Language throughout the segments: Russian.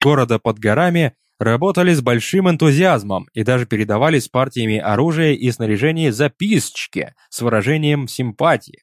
города под горами работали с большим энтузиазмом и даже передавали с партиями оружия и снаряжения записочки с выражением симпатии.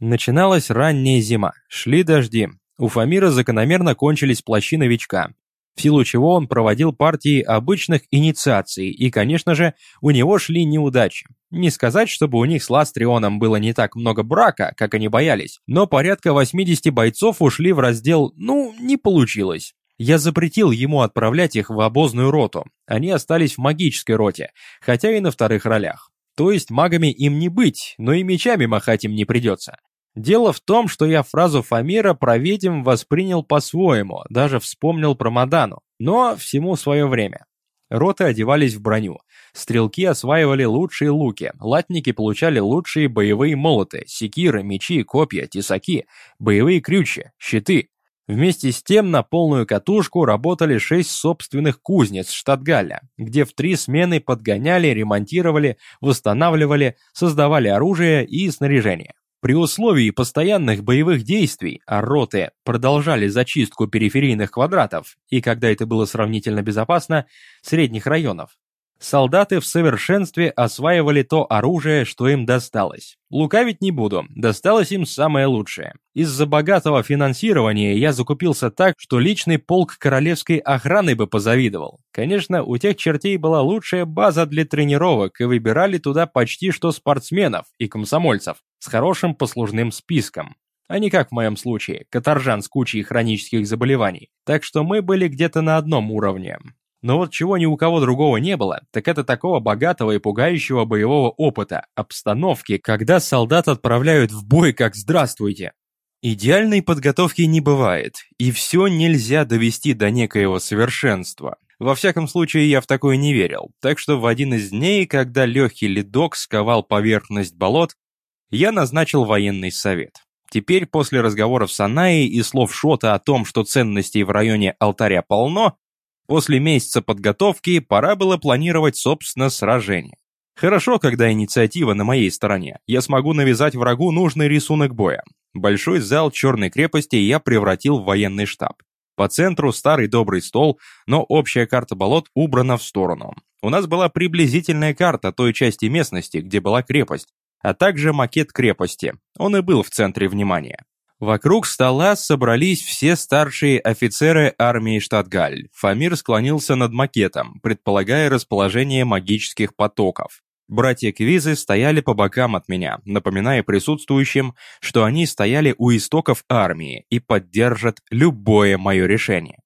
Начиналась ранняя зима, шли дожди. У Фамира закономерно кончились плащи новичка, в силу чего он проводил партии обычных инициаций, и, конечно же, у него шли неудачи. Не сказать, чтобы у них с Ластрионом было не так много брака, как они боялись, но порядка 80 бойцов ушли в раздел «ну, не получилось». Я запретил ему отправлять их в обозную роту. Они остались в магической роте, хотя и на вторых ролях. То есть магами им не быть, но и мечами махать им не придется. Дело в том, что я фразу Фамира про ведьм воспринял по-своему, даже вспомнил про Мадану, но всему свое время. Роты одевались в броню, стрелки осваивали лучшие луки, латники получали лучшие боевые молоты, секиры, мечи, копья, тесаки, боевые крючья, щиты. Вместе с тем на полную катушку работали шесть собственных кузнец Штатгаля, где в три смены подгоняли, ремонтировали, восстанавливали, создавали оружие и снаряжение. При условии постоянных боевых действий, а роты продолжали зачистку периферийных квадратов и, когда это было сравнительно безопасно, средних районов, Солдаты в совершенстве осваивали то оружие, что им досталось. Лукавить не буду, досталось им самое лучшее. Из-за богатого финансирования я закупился так, что личный полк королевской охраны бы позавидовал. Конечно, у тех чертей была лучшая база для тренировок, и выбирали туда почти что спортсменов и комсомольцев с хорошим послужным списком. А не как в моем случае, каторжан с кучей хронических заболеваний. Так что мы были где-то на одном уровне. Но вот чего ни у кого другого не было, так это такого богатого и пугающего боевого опыта, обстановки, когда солдат отправляют в бой как «здравствуйте». Идеальной подготовки не бывает, и все нельзя довести до некоего совершенства. Во всяком случае, я в такое не верил, так что в один из дней, когда легкий ледок сковал поверхность болот, я назначил военный совет. Теперь, после разговоров с Анаей и слов Шота о том, что ценностей в районе алтаря полно, После месяца подготовки пора было планировать, собственно, сражение. Хорошо, когда инициатива на моей стороне. Я смогу навязать врагу нужный рисунок боя. Большой зал черной крепости я превратил в военный штаб. По центру старый добрый стол, но общая карта болот убрана в сторону. У нас была приблизительная карта той части местности, где была крепость, а также макет крепости. Он и был в центре внимания. Вокруг стола собрались все старшие офицеры армии Штатгаль. Фамир склонился над макетом, предполагая расположение магических потоков. Братья Квизы стояли по бокам от меня, напоминая присутствующим, что они стояли у истоков армии и поддержат любое мое решение.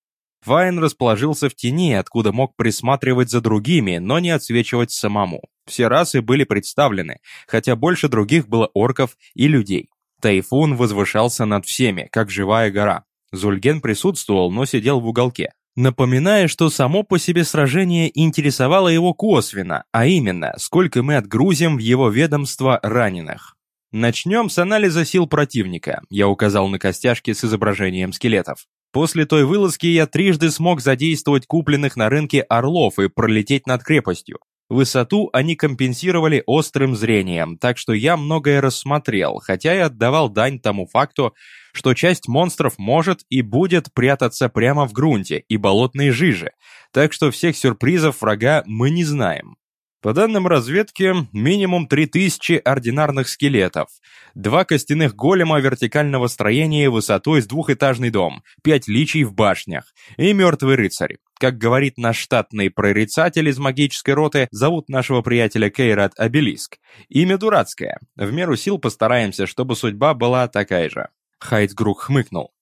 Файн расположился в тени, откуда мог присматривать за другими, но не отсвечивать самому. Все расы были представлены, хотя больше других было орков и людей. Тайфун возвышался над всеми, как живая гора. Зульген присутствовал, но сидел в уголке, напоминая, что само по себе сражение интересовало его косвенно, а именно, сколько мы отгрузим в его ведомство раненых. Начнем с анализа сил противника, я указал на костяшки с изображением скелетов. После той вылазки я трижды смог задействовать купленных на рынке орлов и пролететь над крепостью. Высоту они компенсировали острым зрением, так что я многое рассмотрел, хотя и отдавал дань тому факту, что часть монстров может и будет прятаться прямо в грунте и болотной жиже, так что всех сюрпризов врага мы не знаем. По данным разведки, минимум 3000 ординарных скелетов, два костяных голема вертикального строения высотой с двухэтажный дом, пять личий в башнях и мертвый рыцарь. Как говорит наш штатный прорицатель из магической роты, зовут нашего приятеля Кейрат Обелиск. Имя дурацкое. В меру сил постараемся, чтобы судьба была такая же. Хайдгрук хмыкнул.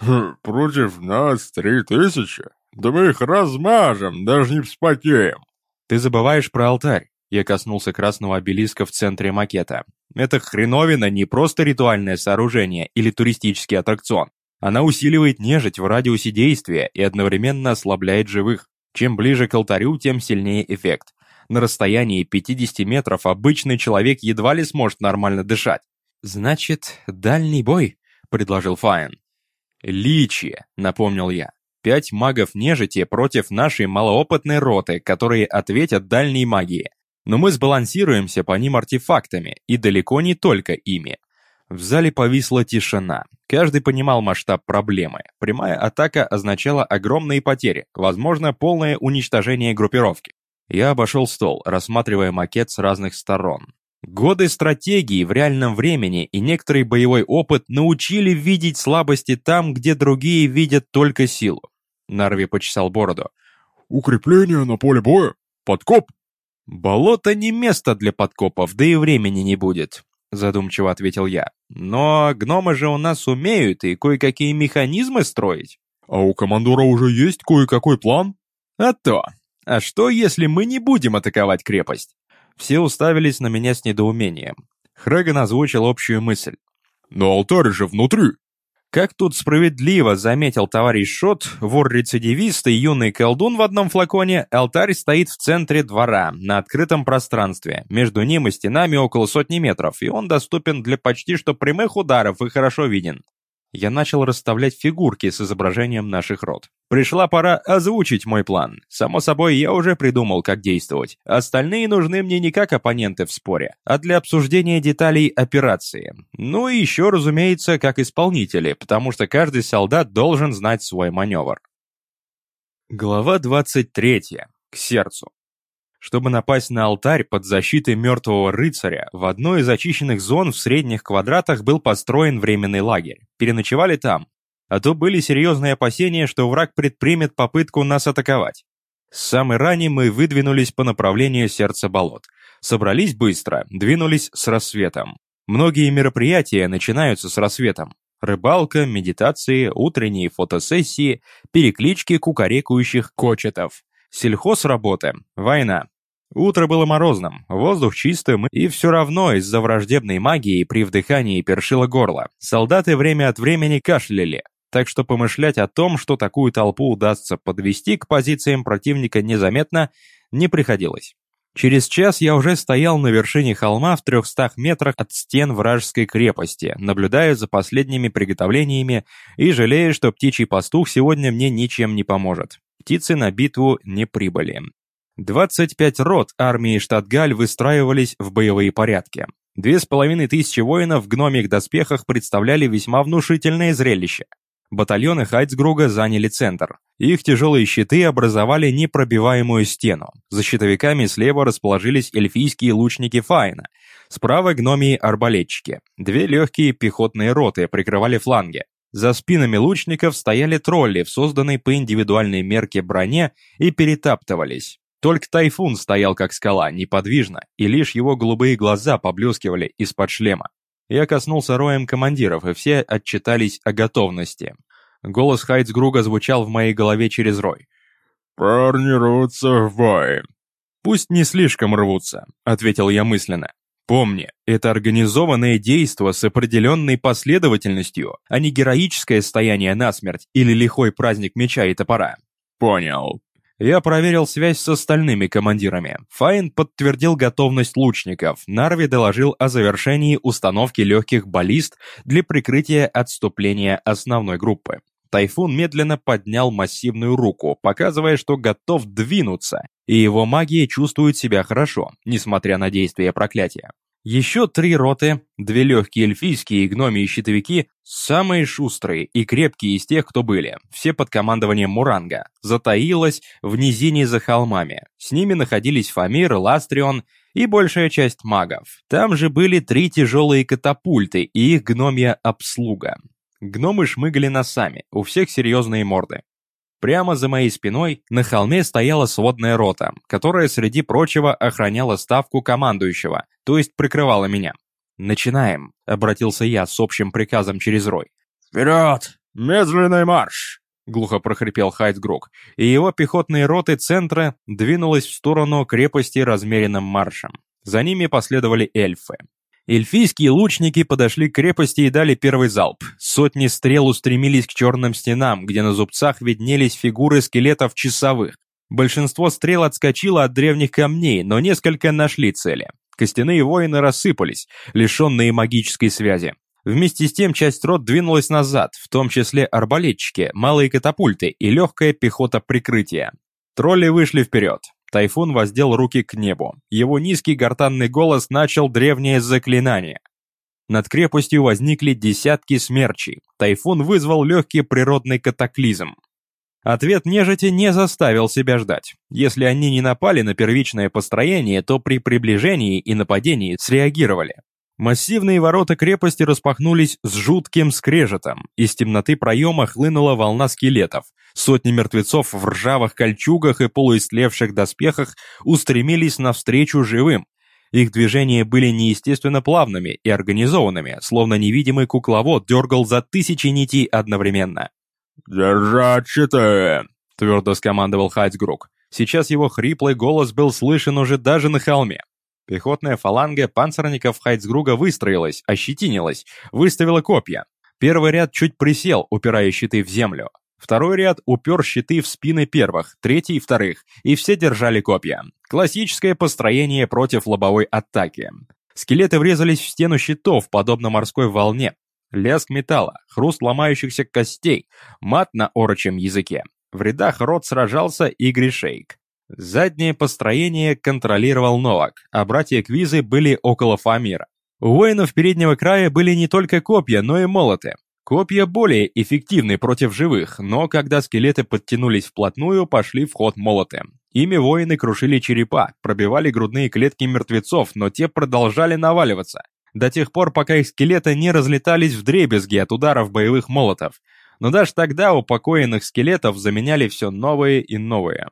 «Хм, «Против нас три тысячи? Да мы их размажем, даже не вспотеем. Ты забываешь про алтарь. Я коснулся красного обелиска в центре макета. Эта хреновина не просто ритуальное сооружение или туристический аттракцион. Она усиливает нежить в радиусе действия и одновременно ослабляет живых. Чем ближе к алтарю, тем сильнее эффект. На расстоянии 50 метров обычный человек едва ли сможет нормально дышать. «Значит, дальний бой?» — предложил Файн. «Личи», — напомнил я. Пять магов-нежити против нашей малоопытной роты, которые ответят дальней магии. Но мы сбалансируемся по ним артефактами, и далеко не только ими. В зале повисла тишина. Каждый понимал масштаб проблемы. Прямая атака означала огромные потери, возможно, полное уничтожение группировки. Я обошел стол, рассматривая макет с разных сторон. Годы стратегии в реальном времени и некоторый боевой опыт научили видеть слабости там, где другие видят только силу. Нарви почесал бороду. «Укрепление на поле боя? Подкоп?» «Болото не место для подкопов, да и времени не будет задумчиво ответил я. Но гномы же у нас умеют и кое-какие механизмы строить. А у командора уже есть кое-какой план? А то. А что, если мы не будем атаковать крепость? Все уставились на меня с недоумением. Хрэган озвучил общую мысль. Но алтарь же внутри. Как тут справедливо заметил товарищ Шот, вор-рецидивист и юный колдун в одном флаконе, алтарь стоит в центре двора, на открытом пространстве. Между ним и стенами около сотни метров, и он доступен для почти что прямых ударов и хорошо виден я начал расставлять фигурки с изображением наших род. Пришла пора озвучить мой план. Само собой, я уже придумал, как действовать. Остальные нужны мне не как оппоненты в споре, а для обсуждения деталей операции. Ну и еще, разумеется, как исполнители, потому что каждый солдат должен знать свой маневр. Глава 23. К сердцу. Чтобы напасть на алтарь под защитой мертвого рыцаря, в одной из очищенных зон в средних квадратах был построен временный лагерь. Переночевали там. А то были серьезные опасения, что враг предпримет попытку нас атаковать. С самой рани мы выдвинулись по направлению сердца болот. Собрались быстро, двинулись с рассветом. Многие мероприятия начинаются с рассветом. Рыбалка, медитации, утренние фотосессии, переклички кукарекающих кочетов. Сельхозработы, война. Утро было морозным, воздух чистым, и все равно из-за враждебной магии при вдыхании першило горло. Солдаты время от времени кашляли, так что помышлять о том, что такую толпу удастся подвести к позициям противника незаметно, не приходилось. Через час я уже стоял на вершине холма в трехстах метрах от стен вражеской крепости, наблюдая за последними приготовлениями и жалея, что птичий пастух сегодня мне ничем не поможет. Птицы на битву не прибыли. 25 рот армии Штатгаль выстраивались в боевые порядки. Две с половиной тысячи воинов в гномих доспехах представляли весьма внушительное зрелище. Батальоны Хайцгруга заняли центр. Их тяжелые щиты образовали непробиваемую стену. За щитовиками слева расположились эльфийские лучники Файна. Справа гномии-арбалетчики. Две легкие пехотные роты прикрывали фланги. За спинами лучников стояли тролли в созданной по индивидуальной мерке броне и перетаптывались. Только Тайфун стоял как скала, неподвижно, и лишь его голубые глаза поблескивали из-под шлема. Я коснулся роем командиров, и все отчитались о готовности. Голос Хайцгруга звучал в моей голове через рой. «Парни рвутся в бой». «Пусть не слишком рвутся», — ответил я мысленно. «Помни, это организованное действо с определенной последовательностью, а не героическое стояние насмерть или лихой праздник меча и топора». «Понял», я проверил связь с остальными командирами. Файн подтвердил готовность лучников. Нарви доложил о завершении установки легких баллист для прикрытия отступления основной группы. Тайфун медленно поднял массивную руку, показывая, что готов двинуться, и его магия чувствует себя хорошо, несмотря на действие проклятия. Еще три роты, две легкие эльфийские и гномии щитовики, самые шустрые и крепкие из тех, кто были, все под командованием Муранга, затаилась в низине за холмами. С ними находились Фамир, Ластрион и большая часть магов. Там же были три тяжелые катапульты и их гномья обслуга. Гномы шмыгали носами, у всех серьезные морды. Прямо за моей спиной на холме стояла сводная рота, которая, среди прочего, охраняла ставку командующего, то есть прикрывала меня. «Начинаем», — обратился я с общим приказом через рой. «Вперед! Медленный марш!» — глухо прохрипел Хайдгрук, и его пехотные роты центра двинулась в сторону крепости размеренным маршем. За ними последовали эльфы. Эльфийские лучники подошли к крепости и дали первый залп. Сотни стрел устремились к черным стенам, где на зубцах виднелись фигуры скелетов часовых. Большинство стрел отскочило от древних камней, но несколько нашли цели. Костяные воины рассыпались, лишенные магической связи. Вместе с тем часть рот двинулась назад, в том числе арбалетчики, малые катапульты и легкая пехота прикрытия. Тролли вышли вперед. Тайфун воздел руки к небу. Его низкий гортанный голос начал древнее заклинание. Над крепостью возникли десятки смерчей. Тайфун вызвал легкий природный катаклизм. Ответ нежити не заставил себя ждать. Если они не напали на первичное построение, то при приближении и нападении среагировали. Массивные ворота крепости распахнулись с жутким скрежетом. Из темноты проема хлынула волна скелетов. Сотни мертвецов в ржавых кольчугах и полуистлевших доспехах устремились навстречу живым. Их движения были неестественно плавными и организованными, словно невидимый кукловод дергал за тысячи нитей одновременно. «Держать щиты!» — твердо скомандовал Хайцгрук. Сейчас его хриплый голос был слышен уже даже на холме. Пехотная фаланга панцирников Хайцгруга выстроилась, ощетинилась, выставила копья. Первый ряд чуть присел, упирая щиты в землю. Второй ряд упер щиты в спины первых, третий — вторых, и все держали копья. Классическое построение против лобовой атаки. Скелеты врезались в стену щитов, подобно морской волне. Лязг металла, хруст ломающихся костей, мат на орочем языке. В рядах рот сражался и Гришейк. Заднее построение контролировал Новак, а братья Квизы были около Фамира. У воинов переднего края были не только копья, но и молоты. Копья более эффективны против живых, но когда скелеты подтянулись вплотную, пошли в ход молоты. Ими воины крушили черепа, пробивали грудные клетки мертвецов, но те продолжали наваливаться до тех пор, пока их скелеты не разлетались в дребезги от ударов боевых молотов. Но даже тогда упокоенных скелетов заменяли все новые и новые.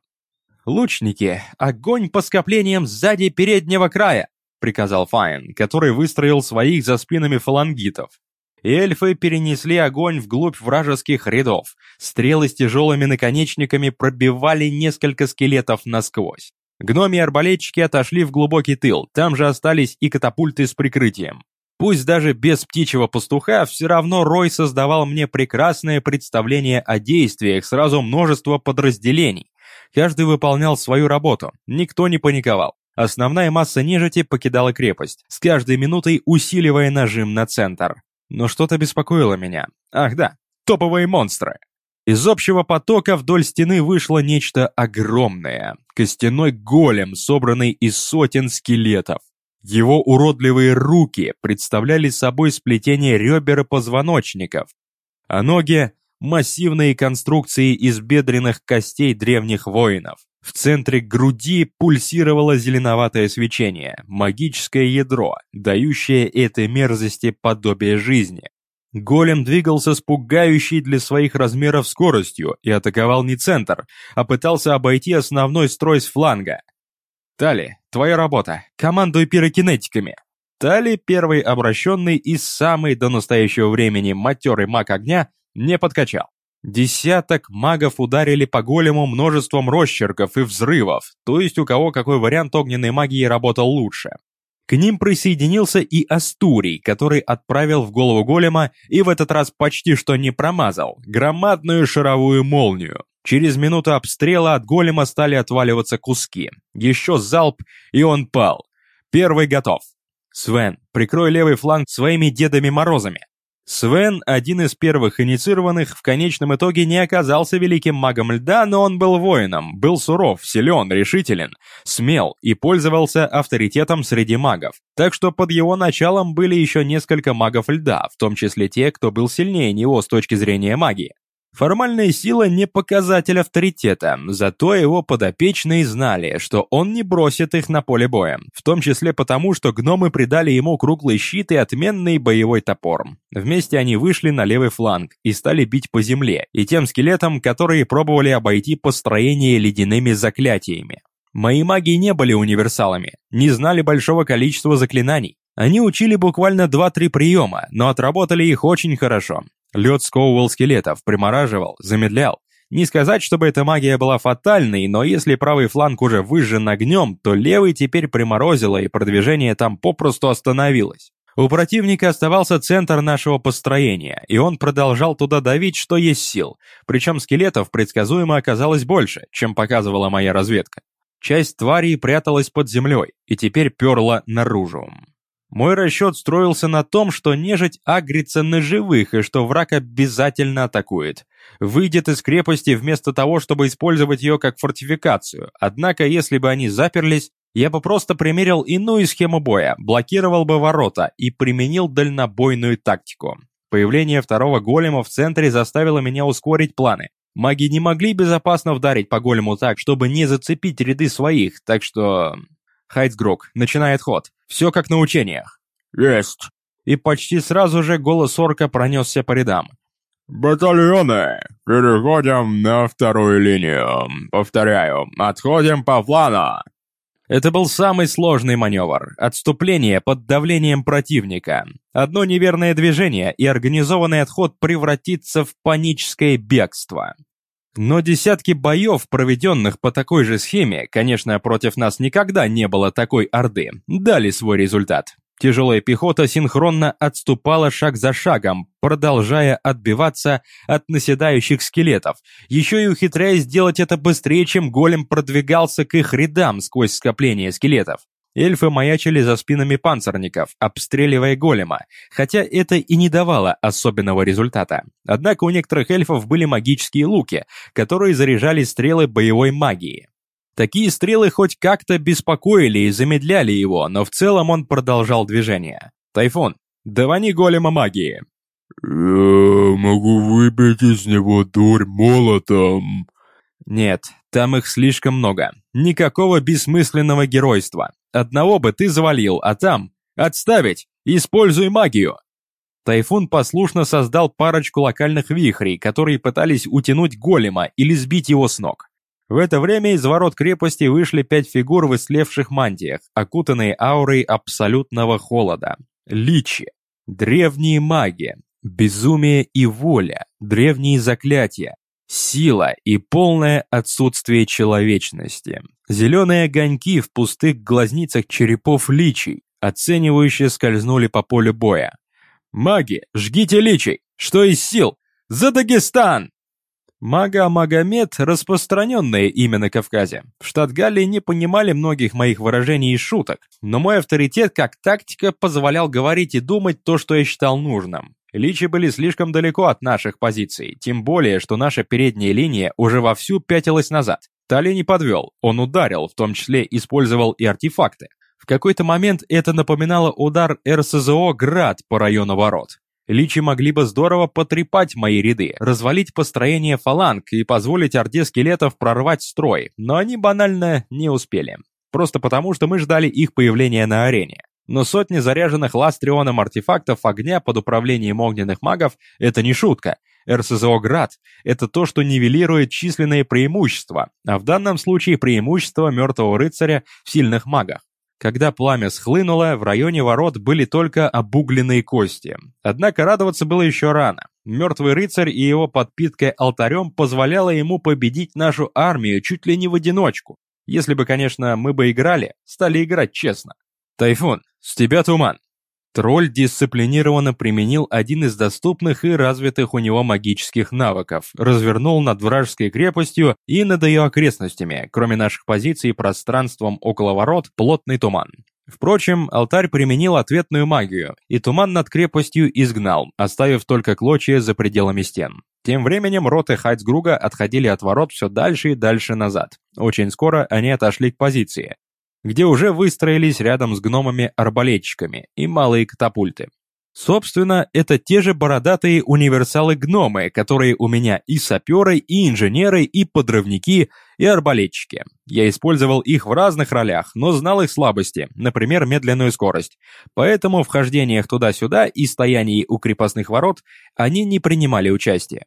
«Лучники, огонь по скоплениям сзади переднего края!» — приказал Файн, который выстроил своих за спинами фалангитов. Эльфы перенесли огонь вглубь вражеских рядов. Стрелы с тяжелыми наконечниками пробивали несколько скелетов насквозь. Гноми и арбалетчики отошли в глубокий тыл, там же остались и катапульты с прикрытием. Пусть даже без птичьего пастуха, все равно Рой создавал мне прекрасное представление о действиях сразу множества подразделений. Каждый выполнял свою работу, никто не паниковал. Основная масса нежити покидала крепость, с каждой минутой усиливая нажим на центр. Но что-то беспокоило меня. Ах да, топовые монстры. Из общего потока вдоль стены вышло нечто огромное. Костяной голем, собранный из сотен скелетов. Его уродливые руки представляли собой сплетение ребер и позвоночников, а ноги – массивные конструкции из бедренных костей древних воинов. В центре груди пульсировало зеленоватое свечение, магическое ядро, дающее этой мерзости подобие жизни. Голем двигался с пугающей для своих размеров скоростью и атаковал не центр, а пытался обойти основной строй с фланга. «Тали, твоя работа. Командуй пирокинетиками». Тали, первый обращенный и самый до настоящего времени матерый маг огня, не подкачал. Десяток магов ударили по голему множеством росчерков и взрывов, то есть у кого какой вариант огненной магии работал лучше. К ним присоединился и Астурий, который отправил в голову голема и в этот раз почти что не промазал, громадную шаровую молнию. Через минуту обстрела от голема стали отваливаться куски. Еще залп, и он пал. Первый готов. Свен, прикрой левый фланг своими Дедами Морозами. Свен, один из первых инициированных, в конечном итоге не оказался великим магом льда, но он был воином, был суров, силен, решителен, смел и пользовался авторитетом среди магов. Так что под его началом были еще несколько магов льда, в том числе те, кто был сильнее него с точки зрения магии. Формальная сила не показатель авторитета, зато его подопечные знали, что он не бросит их на поле боя, в том числе потому, что гномы придали ему круглый щит и отменный боевой топор. Вместе они вышли на левый фланг и стали бить по земле, и тем скелетам, которые пробовали обойти построение ледяными заклятиями. Мои маги не были универсалами, не знали большого количества заклинаний. Они учили буквально 2-3 приема, но отработали их очень хорошо. Лед сковывал скелетов, примораживал, замедлял. Не сказать, чтобы эта магия была фатальной, но если правый фланг уже выжжен огнем, то левый теперь приморозило, и продвижение там попросту остановилось. У противника оставался центр нашего построения, и он продолжал туда давить, что есть сил. Причем скелетов предсказуемо оказалось больше, чем показывала моя разведка. Часть тварей пряталась под землей, и теперь перла наружу. Мой расчет строился на том, что нежить агрится на живых и что враг обязательно атакует. Выйдет из крепости вместо того, чтобы использовать ее как фортификацию. Однако, если бы они заперлись, Я бы просто примерил иную схему боя, блокировал бы ворота и применил дальнобойную тактику. Появление второго голема в центре заставило меня ускорить планы. Маги не могли безопасно вдарить по голему так, чтобы не зацепить ряды своих, так что... Хайцгрок, начинает ход. Все как на учениях. Есть. И почти сразу же голос орка пронесся по рядам. «Батальоны, переходим на вторую линию. Повторяю, отходим по плану». Это был самый сложный маневр – отступление под давлением противника. Одно неверное движение, и организованный отход превратится в паническое бегство. Но десятки боев, проведенных по такой же схеме, конечно, против нас никогда не было такой орды, дали свой результат. Тяжелая пехота синхронно отступала шаг за шагом, продолжая отбиваться от наседающих скелетов, еще и ухитряясь сделать это быстрее, чем голем продвигался к их рядам сквозь скопление скелетов. Эльфы маячили за спинами панцирников, обстреливая голема, хотя это и не давало особенного результата. Однако у некоторых эльфов были магические луки, которые заряжали стрелы боевой магии. Такие стрелы хоть как-то беспокоили и замедляли его, но в целом он продолжал движение. «Тайфун, давани голема магии!» «Я могу выбить из него дурь молотом!» «Нет, там их слишком много. Никакого бессмысленного геройства. Одного бы ты завалил, а там... Отставить! Используй магию!» Тайфун послушно создал парочку локальных вихрей, которые пытались утянуть голема или сбить его с ног. В это время из ворот крепости вышли пять фигур в ислевших мантиях, окутанные аурой абсолютного холода. Личи. Древние маги. Безумие и воля. Древние заклятия. Сила и полное отсутствие человечности. Зеленые огоньки в пустых глазницах черепов личий, оценивающе скользнули по полю боя. «Маги, жгите личий! Что из сил? За Дагестан!» Мага Магомед – распространенное имя на Кавказе. В штат Галлии не понимали многих моих выражений и шуток, но мой авторитет как тактика позволял говорить и думать то, что я считал нужным. Личи были слишком далеко от наших позиций, тем более, что наша передняя линия уже вовсю пятилась назад. Тали не подвел, он ударил, в том числе использовал и артефакты. В какой-то момент это напоминало удар РСЗО «Град» по району ворот. Личи могли бы здорово потрепать мои ряды, развалить построение фаланг и позволить орде скелетов прорвать строй, но они банально не успели. Просто потому, что мы ждали их появления на арене. Но сотни заряженных ластрионом артефактов огня под управлением огненных магов – это не шутка. РСЗО «Град» — это то, что нивелирует численные преимущества, а в данном случае преимущество мертвого рыцаря в сильных магах. Когда пламя схлынуло, в районе ворот были только обугленные кости. Однако радоваться было еще рано. Мертвый рыцарь и его подпитка алтарем позволяла ему победить нашу армию чуть ли не в одиночку. Если бы, конечно, мы бы играли, стали играть честно. «Тайфун, с тебя туман!» Тролль дисциплинированно применил один из доступных и развитых у него магических навыков, развернул над вражеской крепостью и над ее окрестностями, кроме наших позиций и пространством около ворот, плотный туман. Впрочем, алтарь применил ответную магию, и туман над крепостью изгнал, оставив только клочья за пределами стен. Тем временем роты Хайцгруга отходили от ворот все дальше и дальше назад. Очень скоро они отошли к позиции, где уже выстроились рядом с гномами-арбалетчиками и малые катапульты. Собственно, это те же бородатые универсалы-гномы, которые у меня и саперы, и инженеры, и подрывники, и арбалетчики. Я использовал их в разных ролях, но знал их слабости, например, медленную скорость. Поэтому в хождениях туда-сюда и стоянии у крепостных ворот они не принимали участия.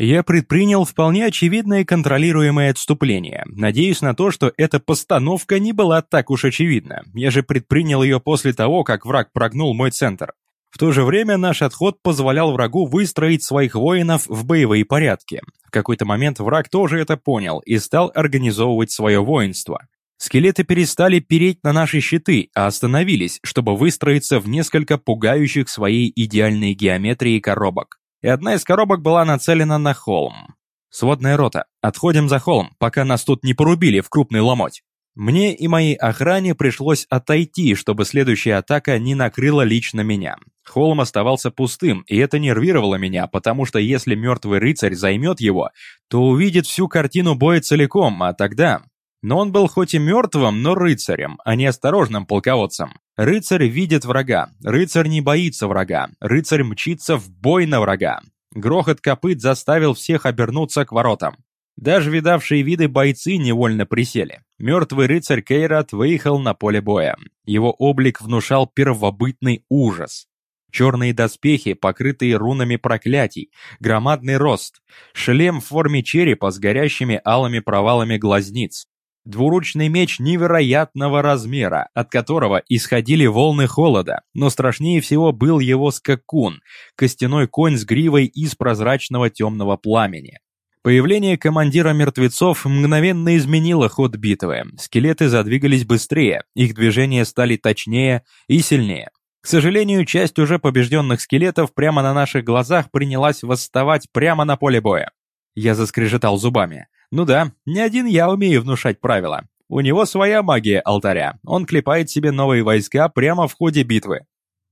Я предпринял вполне очевидное контролируемое отступление, надеясь на то, что эта постановка не была так уж очевидна. Я же предпринял ее после того, как враг прогнул мой центр. В то же время наш отход позволял врагу выстроить своих воинов в боевые порядки. В какой-то момент враг тоже это понял и стал организовывать свое воинство. Скелеты перестали переть на наши щиты, а остановились, чтобы выстроиться в несколько пугающих своей идеальной геометрии коробок и одна из коробок была нацелена на холм. «Сводная рота, отходим за холм, пока нас тут не порубили в крупный ломоть». Мне и моей охране пришлось отойти, чтобы следующая атака не накрыла лично меня. Холм оставался пустым, и это нервировало меня, потому что если мертвый рыцарь займет его, то увидит всю картину боя целиком, а тогда... Но он был хоть и мертвым, но рыцарем, а не осторожным полководцем. Рыцарь видит врага, рыцарь не боится врага, рыцарь мчится в бой на врага. Грохот копыт заставил всех обернуться к воротам. Даже видавшие виды бойцы невольно присели. Мертвый рыцарь Кейрат выехал на поле боя. Его облик внушал первобытный ужас. Черные доспехи, покрытые рунами проклятий, громадный рост, шлем в форме черепа с горящими алыми провалами глазниц, двуручный меч невероятного размера, от которого исходили волны холода, но страшнее всего был его скакун, костяной конь с гривой из прозрачного темного пламени. Появление командира мертвецов мгновенно изменило ход битвы. Скелеты задвигались быстрее, их движения стали точнее и сильнее. К сожалению, часть уже побежденных скелетов прямо на наших глазах принялась восставать прямо на поле боя. Я заскрежетал зубами. Ну да, не один я умею внушать правила. У него своя магия алтаря. Он клепает себе новые войска прямо в ходе битвы.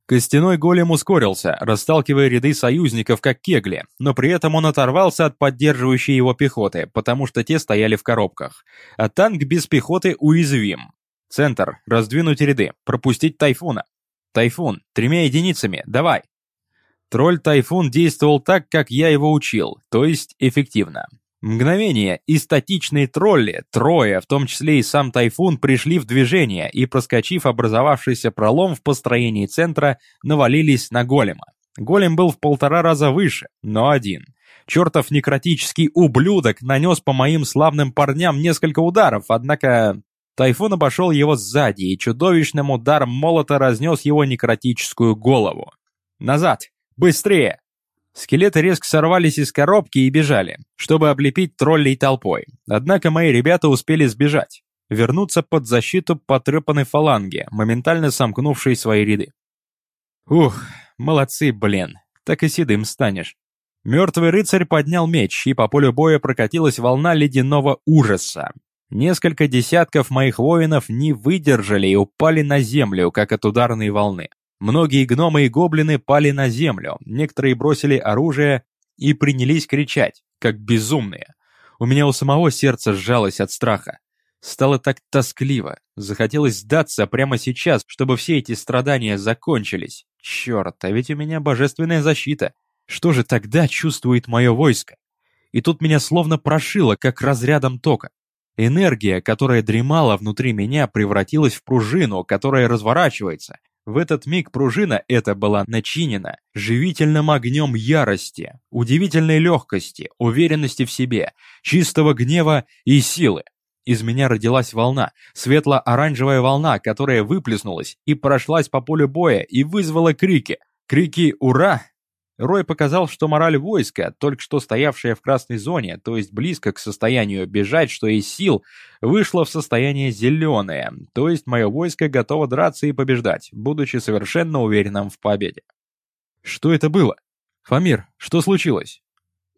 Костяной голем ускорился, расталкивая ряды союзников как кегли, но при этом он оторвался от поддерживающей его пехоты, потому что те стояли в коробках. А танк без пехоты уязвим. Центр, раздвинуть ряды, пропустить тайфуна. Тайфун, тремя единицами, давай. Тролль Тайфун действовал так, как я его учил, то есть эффективно. Мгновение, и статичные тролли, трое, в том числе и сам Тайфун, пришли в движение и, проскочив образовавшийся пролом в построении центра, навалились на голема. Голем был в полтора раза выше, но один. Чертов некротический ублюдок нанес по моим славным парням несколько ударов, однако... Тайфун обошел его сзади и чудовищным ударом молота разнес его некротическую голову. «Назад! Быстрее!» Скелеты резко сорвались из коробки и бежали, чтобы облепить троллей толпой. Однако мои ребята успели сбежать, вернуться под защиту потрепанной фаланги, моментально сомкнувшей свои ряды. Ух, молодцы, блин, так и седым станешь. Мертвый рыцарь поднял меч, и по полю боя прокатилась волна ледяного ужаса. Несколько десятков моих воинов не выдержали и упали на землю, как от ударной волны. Многие гномы и гоблины пали на землю, некоторые бросили оружие и принялись кричать, как безумные. У меня у самого сердце сжалось от страха. Стало так тоскливо, захотелось сдаться прямо сейчас, чтобы все эти страдания закончились. Черт, а ведь у меня божественная защита. Что же тогда чувствует мое войско? И тут меня словно прошило, как разрядом тока. Энергия, которая дремала внутри меня, превратилась в пружину, которая разворачивается, в этот миг пружина эта была начинена живительным огнем ярости, удивительной легкости, уверенности в себе, чистого гнева и силы. Из меня родилась волна, светло-оранжевая волна, которая выплеснулась и прошлась по полю боя и вызвала крики. Крики «Ура!» Рой показал, что мораль войска, только что стоявшая в красной зоне, то есть близко к состоянию бежать, что из сил, вышла в состояние зеленое, то есть мое войско готово драться и побеждать, будучи совершенно уверенным в победе. Что это было? Фамир, что случилось?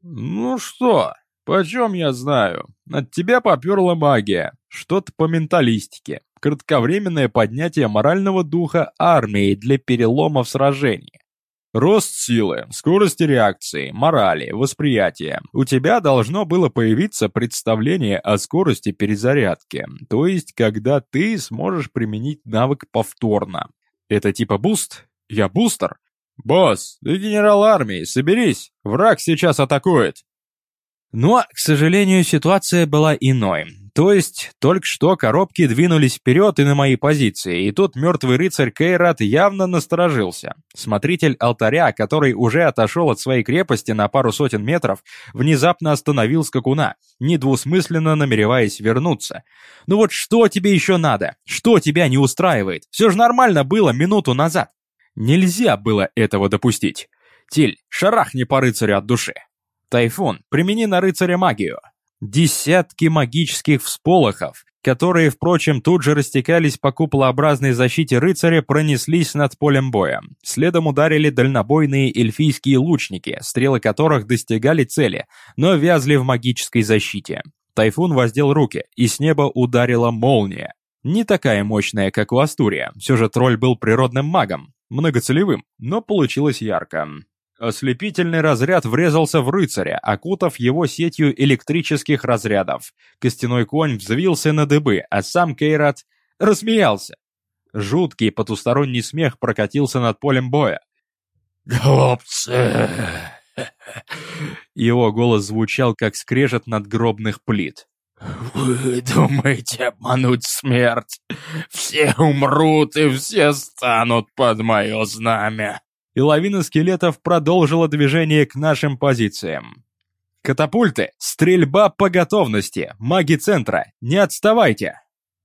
Ну что, почем я знаю? От тебя поперла магия, что-то по менталистике, кратковременное поднятие морального духа армии для перелома в сражении. Рост силы, скорости реакции, морали, восприятия. У тебя должно было появиться представление о скорости перезарядки, то есть когда ты сможешь применить навык повторно. Это типа буст? Я бустер? Босс, ты генерал армии, соберись, враг сейчас атакует. Но, к сожалению, ситуация была иной. То есть, только что коробки двинулись вперед и на мои позиции, и тут мертвый рыцарь Кейрат явно насторожился. Смотритель алтаря, который уже отошел от своей крепости на пару сотен метров, внезапно остановил скакуна, недвусмысленно намереваясь вернуться. «Ну вот что тебе еще надо? Что тебя не устраивает? Все же нормально было минуту назад!» Нельзя было этого допустить. Тиль, шарахни по рыцарю от души. Тайфун, примени на рыцаря магию. Десятки магических всполохов, которые, впрочем, тут же растекались по куполообразной защите рыцаря, пронеслись над полем боя. Следом ударили дальнобойные эльфийские лучники, стрелы которых достигали цели, но вязли в магической защите. Тайфун воздел руки, и с неба ударила молния. Не такая мощная, как у Астурия, все же тролль был природным магом, многоцелевым, но получилось ярко. Ослепительный разряд врезался в рыцаря, окутав его сетью электрических разрядов. Костяной конь взвился на дыбы, а сам Кейрат рассмеялся. Жуткий потусторонний смех прокатился над полем боя. «Глупцы!» Его голос звучал, как скрежет надгробных плит. «Вы думаете обмануть смерть? Все умрут и все станут под мое знамя!» И лавина скелетов продолжила движение к нашим позициям. «Катапульты! Стрельба по готовности! Маги центра! Не отставайте!»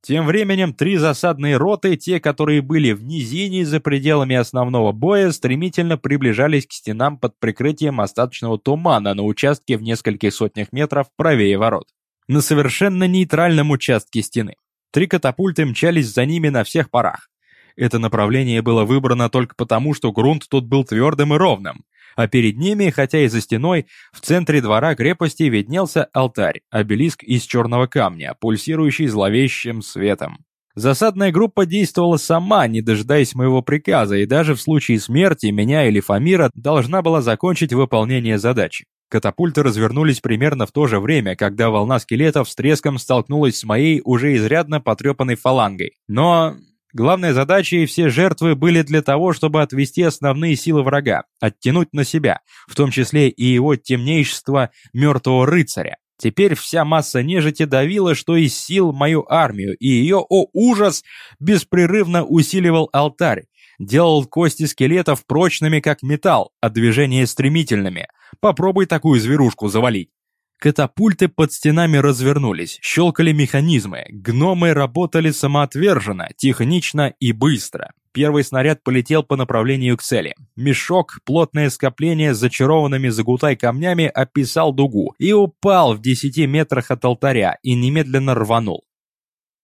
Тем временем три засадные роты, те, которые были в низине за пределами основного боя, стремительно приближались к стенам под прикрытием остаточного тумана на участке в нескольких сотнях метров правее ворот. На совершенно нейтральном участке стены. Три катапульты мчались за ними на всех парах. Это направление было выбрано только потому, что грунт тут был твердым и ровным а перед ними, хотя и за стеной, в центре двора крепости виднелся алтарь, обелиск из черного камня, пульсирующий зловещим светом. Засадная группа действовала сама, не дожидаясь моего приказа, и даже в случае смерти меня или Фамира должна была закончить выполнение задачи. Катапульты развернулись примерно в то же время, когда волна скелетов с треском столкнулась с моей уже изрядно потрепанной фалангой. Но Главная задача и все жертвы были для того, чтобы отвести основные силы врага, оттянуть на себя, в том числе и его темнейшество мертвого рыцаря. Теперь вся масса нежити давила, что из сил мою армию, и ее, о ужас, беспрерывно усиливал алтарь, делал кости скелетов прочными, как металл, а движения стремительными. Попробуй такую зверушку завалить. Катапульты под стенами развернулись, щелкали механизмы, гномы работали самоотверженно, технично и быстро. Первый снаряд полетел по направлению к цели. Мешок, плотное скопление с зачарованными загутай камнями описал дугу и упал в десяти метрах от алтаря и немедленно рванул.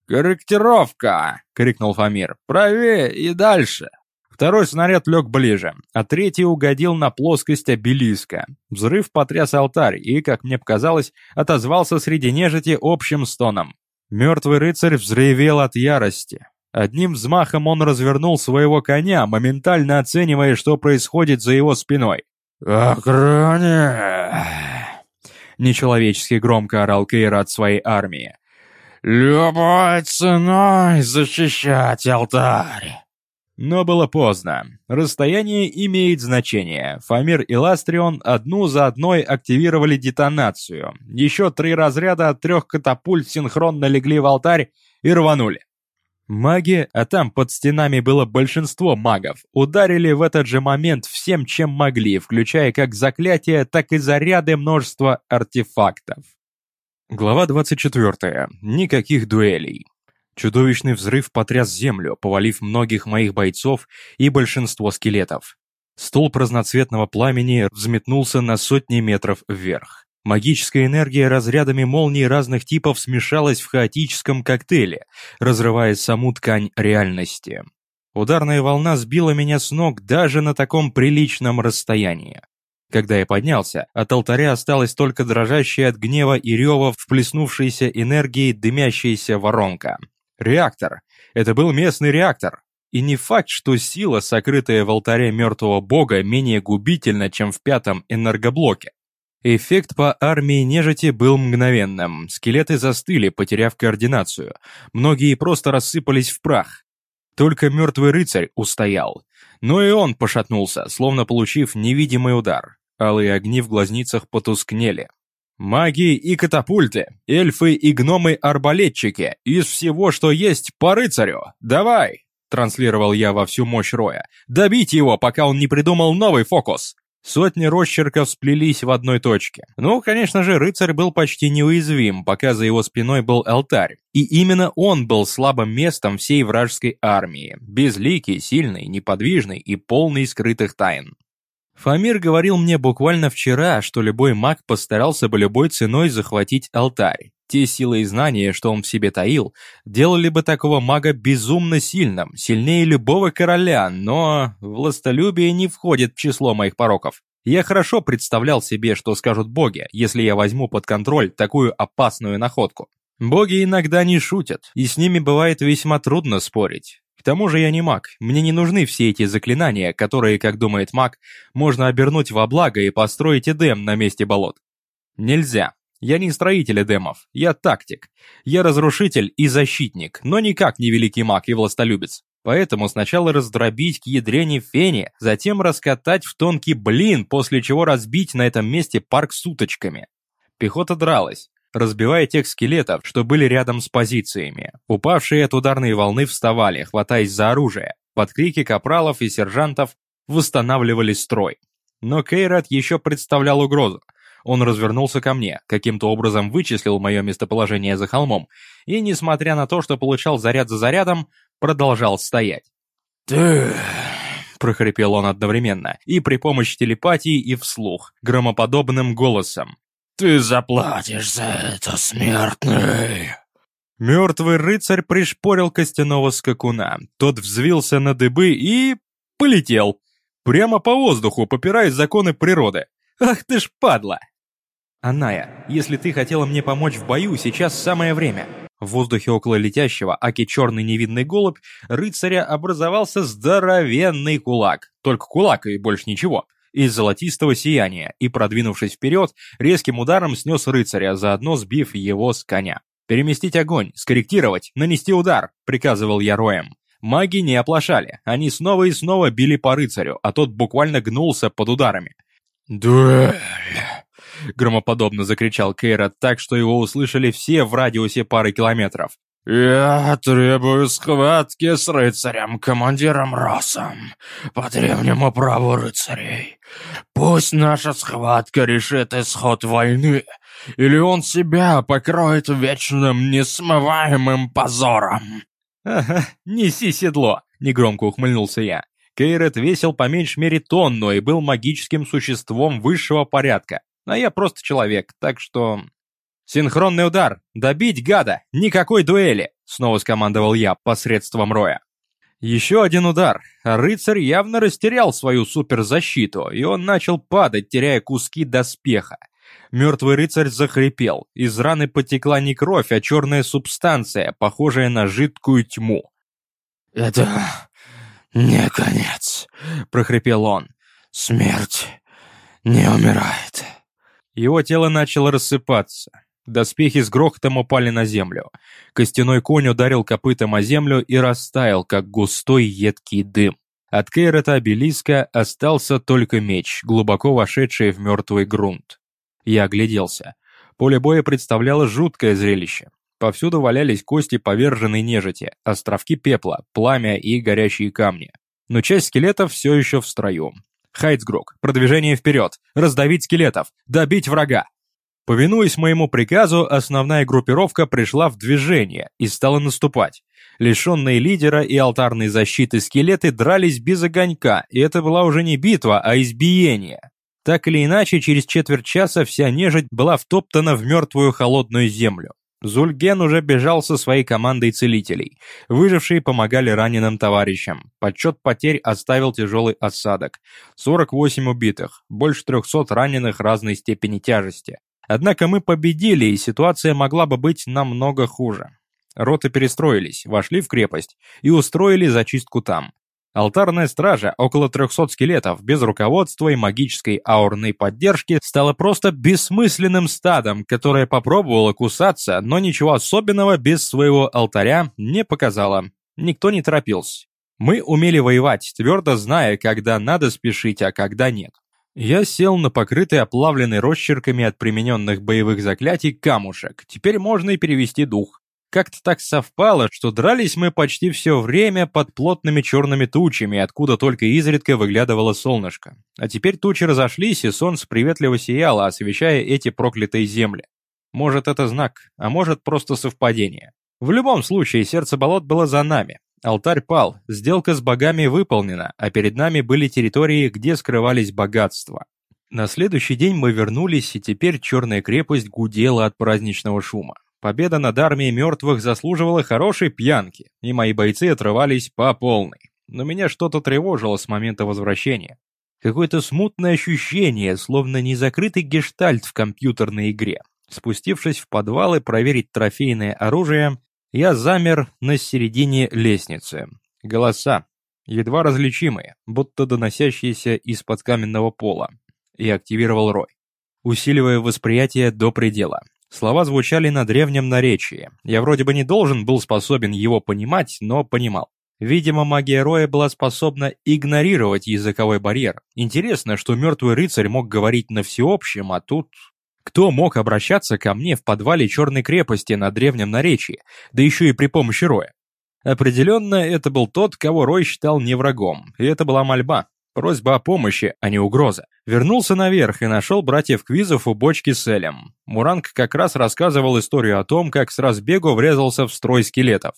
«Корректировка!» — крикнул Фамир. «Правее и дальше!» Второй снаряд лег ближе, а третий угодил на плоскость обелиска. Взрыв потряс алтарь и, как мне показалось, отозвался среди нежити общим стоном. Мертвый рыцарь взревел от ярости. Одним взмахом он развернул своего коня, моментально оценивая, что происходит за его спиной. «Охране!» Нечеловечески громко орал Кейра от своей армии. «Любой ценой защищать алтарь!» Но было поздно. Расстояние имеет значение. Фамир и Ластрион одну за одной активировали детонацию. Еще три разряда от трех катапульт синхронно легли в алтарь и рванули. Маги, а там под стенами было большинство магов, ударили в этот же момент всем, чем могли, включая как заклятия, так и заряды множества артефактов. Глава 24. Никаких дуэлей. Чудовищный взрыв потряс землю, повалив многих моих бойцов и большинство скелетов. Столб разноцветного пламени взметнулся на сотни метров вверх. Магическая энергия разрядами молний разных типов смешалась в хаотическом коктейле, разрывая саму ткань реальности. Ударная волна сбила меня с ног даже на таком приличном расстоянии. Когда я поднялся, от алтаря осталась только дрожащая от гнева и рева вплеснувшейся энергией дымящаяся воронка. Реактор. Это был местный реактор. И не факт, что сила, сокрытая в алтаре мертвого бога, менее губительна, чем в пятом энергоблоке. Эффект по армии нежити был мгновенным. Скелеты застыли, потеряв координацию. Многие просто рассыпались в прах. Только мертвый рыцарь устоял. Но и он пошатнулся, словно получив невидимый удар. Алые огни в глазницах потускнели. Маги и катапульты, эльфы и гномы-арбалетчики, из всего, что есть, по рыцарю. Давай!» Транслировал я во всю мощь Роя. «Добить его, пока он не придумал новый фокус!» Сотни росчерков сплелись в одной точке. Ну, конечно же, рыцарь был почти неуязвим, пока за его спиной был алтарь. И именно он был слабым местом всей вражеской армии. Безликий, сильный, неподвижный и полный скрытых тайн. Фамир говорил мне буквально вчера, что любой маг постарался бы любой ценой захватить алтарь. Те силы и знания, что он в себе таил, делали бы такого мага безумно сильным, сильнее любого короля, но властолюбие не входит в число моих пороков. Я хорошо представлял себе, что скажут боги, если я возьму под контроль такую опасную находку. Боги иногда не шутят, и с ними бывает весьма трудно спорить. К тому же я не маг, мне не нужны все эти заклинания, которые, как думает маг, можно обернуть во благо и построить Эдем на месте болот. Нельзя. Я не строитель Эдемов, я тактик. Я разрушитель и защитник, но никак не великий маг и властолюбец. Поэтому сначала раздробить к ядрене фени, затем раскатать в тонкий блин, после чего разбить на этом месте парк с. Пехота дралась, разбивая тех скелетов, что были рядом с позициями. Упавшие от ударной волны вставали, хватаясь за оружие. Под крики капралов и сержантов восстанавливали строй. Но Кейрат еще представлял угрозу. Он развернулся ко мне, каким-то образом вычислил мое местоположение за холмом, и, несмотря на то, что получал заряд за зарядом, продолжал стоять. «Ты...» — прохрипел он одновременно, и при помощи телепатии и вслух, громоподобным голосом. «Ты заплатишь за это, смертный!» Мертвый рыцарь пришпорил костяного скакуна. Тот взвился на дыбы и... полетел. Прямо по воздуху, попирая законы природы. Ах ты ж падла! Аная, если ты хотела мне помочь в бою, сейчас самое время. В воздухе около летящего, аки черный невидный голубь, рыцаря образовался здоровенный кулак. Только кулак и больше ничего. Из золотистого сияния, и, продвинувшись вперед, резким ударом снес рыцаря, заодно сбив его с коня. «Переместить огонь, скорректировать, нанести удар», — приказывал я роем. Маги не оплошали, они снова и снова били по рыцарю, а тот буквально гнулся под ударами. «Дуэль!» — громоподобно закричал Кейра так, что его услышали все в радиусе пары километров. «Я требую схватки с рыцарем, командиром Росом, по древнему праву рыцарей. Пусть наша схватка решит исход войны, или он себя покроет вечным несмываемым позором». «Ага, неси седло», — негромко ухмыльнулся я. Кейрет весил по меньшей мере тонну и был магическим существом высшего порядка а я просто человек, так что... «Синхронный удар! Добить гада! Никакой дуэли!» Снова скомандовал я посредством Роя. Еще один удар. Рыцарь явно растерял свою суперзащиту, и он начал падать, теряя куски доспеха. Мертвый рыцарь захрипел. Из раны потекла не кровь, а черная субстанция, похожая на жидкую тьму. «Это не конец», — прохрипел он. «Смерть не умирает». Его тело начало рассыпаться. Доспехи с грохотом упали на землю. Костяной конь ударил копытом о землю и растаял, как густой едкий дым. От Кейрета обелиска остался только меч, глубоко вошедший в мертвый грунт. Я огляделся. Поле боя представляло жуткое зрелище. Повсюду валялись кости поверженной нежити, островки пепла, пламя и горящие камни. Но часть скелетов все еще в строю. Хайцгрук, продвижение вперед, раздавить скелетов, добить врага. Повинуясь моему приказу, основная группировка пришла в движение и стала наступать. Лишенные лидера и алтарной защиты скелеты дрались без огонька, и это была уже не битва, а избиение. Так или иначе, через четверть часа вся нежить была втоптана в мертвую холодную землю. Зульген уже бежал со своей командой целителей. Выжившие помогали раненым товарищам. Подсчет потерь оставил тяжелый осадок. 48 убитых, больше 300 раненых разной степени тяжести. Однако мы победили, и ситуация могла бы быть намного хуже. Роты перестроились, вошли в крепость и устроили зачистку там. Алтарная стража, около 300 скелетов, без руководства и магической аурной поддержки, стала просто бессмысленным стадом, которое попробовало кусаться, но ничего особенного без своего алтаря не показало. Никто не торопился. Мы умели воевать, твердо зная, когда надо спешить, а когда нет. Я сел на покрытый оплавленный росчерками от примененных боевых заклятий камушек. Теперь можно и перевести дух. Как-то так совпало, что дрались мы почти все время под плотными черными тучами, откуда только изредка выглядывало солнышко. А теперь тучи разошлись, и солнце приветливо сияло, освещая эти проклятые земли. Может, это знак, а может, просто совпадение. В любом случае, сердце болот было за нами. Алтарь пал, сделка с богами выполнена, а перед нами были территории, где скрывались богатства. На следующий день мы вернулись, и теперь черная крепость гудела от праздничного шума. Победа над армией мертвых заслуживала хорошей пьянки, и мои бойцы отрывались по полной. Но меня что-то тревожило с момента возвращения. Какое-то смутное ощущение, словно незакрытый гештальт в компьютерной игре. Спустившись в подвал и проверить трофейное оружие, я замер на середине лестницы. Голоса, едва различимые, будто доносящиеся из-под каменного пола. И активировал Рой, усиливая восприятие до предела. Слова звучали на древнем наречии. Я вроде бы не должен был способен его понимать, но понимал. Видимо, магия Роя была способна игнорировать языковой барьер. Интересно, что мертвый рыцарь мог говорить на всеобщем, а тут... Кто мог обращаться ко мне в подвале Черной крепости на древнем наречии, да еще и при помощи Роя? Определенно, это был тот, кого Рой считал не врагом, и это была мольба, просьба о помощи, а не угроза. Вернулся наверх и нашел братьев Квизов у бочки с Элем. Муранг как раз рассказывал историю о том, как с разбегу врезался в строй скелетов.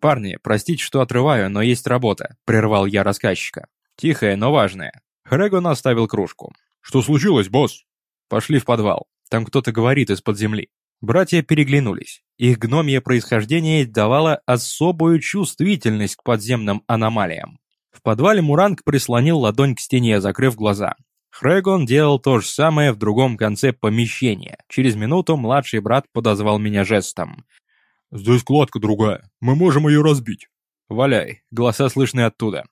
«Парни, простите, что отрываю, но есть работа», — прервал я рассказчика. «Тихая, но важная». Хрегон оставил кружку. «Что случилось, босс?» «Пошли в подвал. Там кто-то говорит из-под земли». Братья переглянулись. Их гномье происхождение давало особую чувствительность к подземным аномалиям. Подвале Муранг прислонил ладонь к стене, закрыв глаза. Хрегон делал то же самое в другом конце помещения. Через минуту младший брат подозвал меня жестом. «Здесь кладка другая. Мы можем ее разбить». «Валяй, голоса слышны оттуда».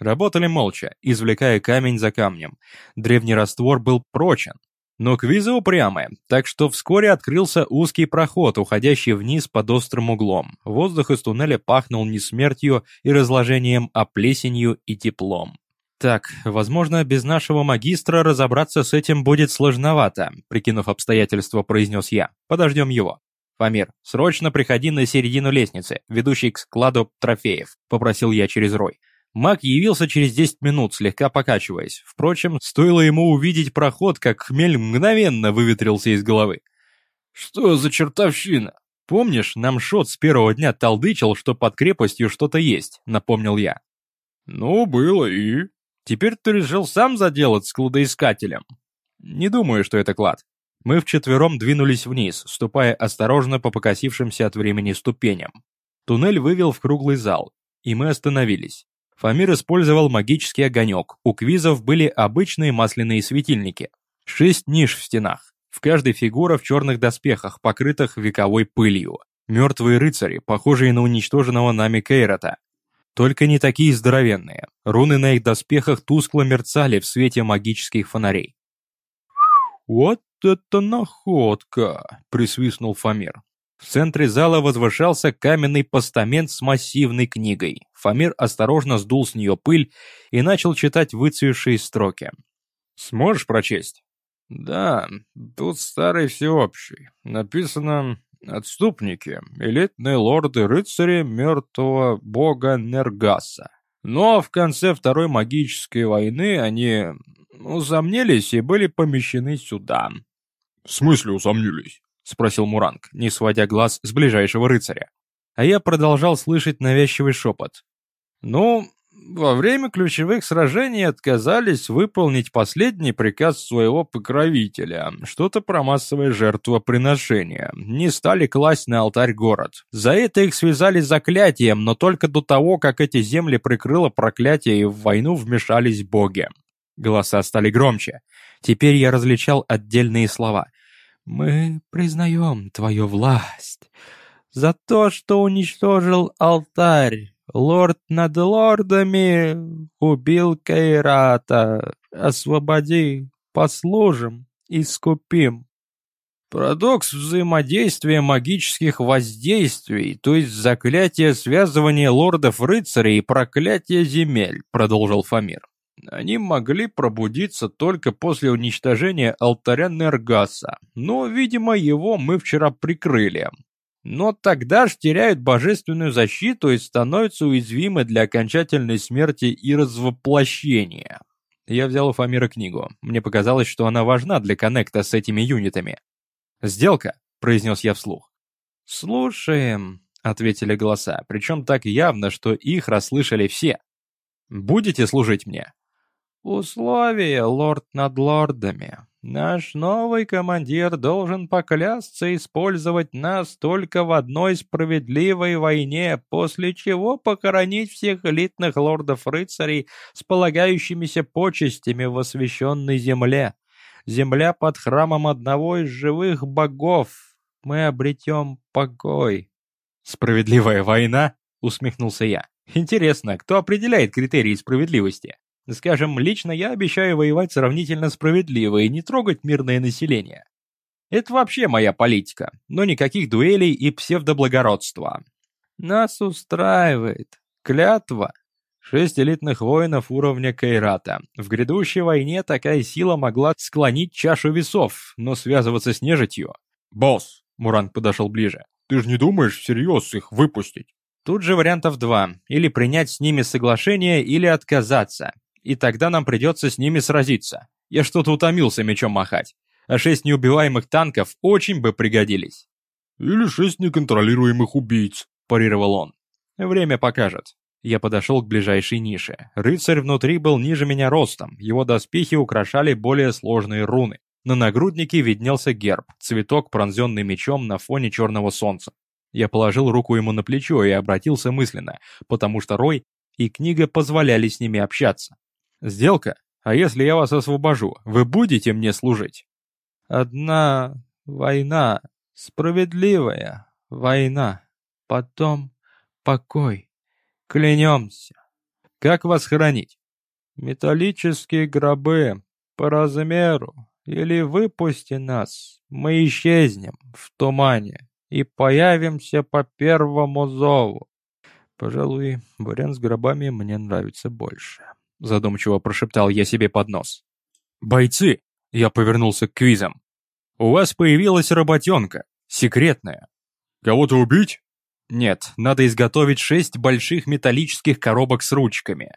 Работали молча, извлекая камень за камнем. Древний раствор был прочен, но квизы упрямые, так что вскоре открылся узкий проход, уходящий вниз под острым углом. Воздух из туннеля пахнул не смертью и разложением, а плесенью и теплом. Так, возможно, без нашего магистра разобраться с этим будет сложновато, прикинув обстоятельства, произнес я. Подождем его. Памир, срочно приходи на середину лестницы, ведущей к складу трофеев, попросил я через рой. Маг явился через 10 минут, слегка покачиваясь. Впрочем, стоило ему увидеть проход, как хмель мгновенно выветрился из головы. «Что за чертовщина?» «Помнишь, нам Шот с первого дня толдычил, что под крепостью что-то есть», — напомнил я. «Ну, было и...» «Теперь ты решил сам заделать с кладоискателем?» «Не думаю, что это клад». Мы вчетвером двинулись вниз, ступая осторожно по покосившимся от времени ступеням. Туннель вывел в круглый зал, и мы остановились. Фамир использовал магический огонек. У квизов были обычные масляные светильники. Шесть ниш в стенах. В каждой фигура в черных доспехах, покрытых вековой пылью. Мертвые рыцари, похожие на уничтоженного нами Кейрота. Только не такие здоровенные. Руны на их доспехах тускло мерцали в свете магических фонарей. «Вот это находка!» — присвистнул Фамир. В центре зала возвышался каменный постамент с массивной книгой. Фамир осторожно сдул с нее пыль и начал читать выцвевшие строки. «Сможешь прочесть?» «Да, тут старый всеобщий. Написано «Отступники, элитные лорды-рыцари мертвого бога Нергаса». Но в конце Второй магической войны они усомнились и были помещены сюда». «В смысле усомнились?» — спросил Муранг, не сводя глаз с ближайшего рыцаря. А я продолжал слышать навязчивый шепот. «Ну, во время ключевых сражений отказались выполнить последний приказ своего покровителя. Что-то про массовое жертвоприношение. Не стали класть на алтарь город. За это их связали заклятием, но только до того, как эти земли прикрыло проклятие и в войну вмешались боги. Голоса стали громче. Теперь я различал отдельные слова — мы признаем твою власть. За то, что уничтожил алтарь, лорд над лордами убил Кайрата. Освободи, послужим, искупим. Парадокс взаимодействия магических воздействий, то есть заклятие связывания лордов-рыцарей и проклятие земель, продолжил Фамир. Они могли пробудиться только после уничтожения алтаря Нергаса, но, видимо, его мы вчера прикрыли. Но тогда ж теряют божественную защиту и становятся уязвимы для окончательной смерти и развоплощения. Я взял у Фамира книгу. Мне показалось, что она важна для коннекта с этими юнитами. «Сделка», — произнес я вслух. «Слушаем», — ответили голоса, причем так явно, что их расслышали все. «Будете служить мне?» Условие, лорд над лордами. Наш новый командир должен поклясться использовать нас только в одной справедливой войне, после чего похоронить всех элитных лордов-рыцарей с полагающимися почестями в освященной земле. Земля под храмом одного из живых богов. Мы обретем покой. «Справедливая война?» — усмехнулся я. Интересно, кто определяет критерии справедливости? Скажем, лично я обещаю воевать сравнительно справедливо и не трогать мирное население. Это вообще моя политика, но никаких дуэлей и псевдоблагородства. Нас устраивает. Клятва. Шесть элитных воинов уровня Кайрата. В грядущей войне такая сила могла склонить чашу весов, но связываться с нежитью... «Босс!» — Муранг подошел ближе. «Ты же не думаешь всерьез их выпустить?» Тут же вариантов два. Или принять с ними соглашение, или отказаться. И тогда нам придется с ними сразиться. Я что-то утомился мечом махать. А шесть неубиваемых танков очень бы пригодились. «Или шесть неконтролируемых убийц», – парировал он. «Время покажет». Я подошел к ближайшей нише. Рыцарь внутри был ниже меня ростом, его доспехи украшали более сложные руны. На нагруднике виднелся герб, цветок, пронзенный мечом на фоне черного солнца. Я положил руку ему на плечо и обратился мысленно, потому что Рой и книга позволяли с ними общаться. «Сделка? А если я вас освобожу, вы будете мне служить?» «Одна война, справедливая война, потом покой. Клянемся. Как вас хранить? Металлические гробы по размеру, или выпусти нас, мы исчезнем в тумане и появимся по первому зову. Пожалуй, вариант с гробами мне нравится больше. Задумчиво прошептал я себе под нос. «Бойцы!» — я повернулся к квизам. «У вас появилась работенка, секретная. Кого-то убить?» «Нет, надо изготовить шесть больших металлических коробок с ручками».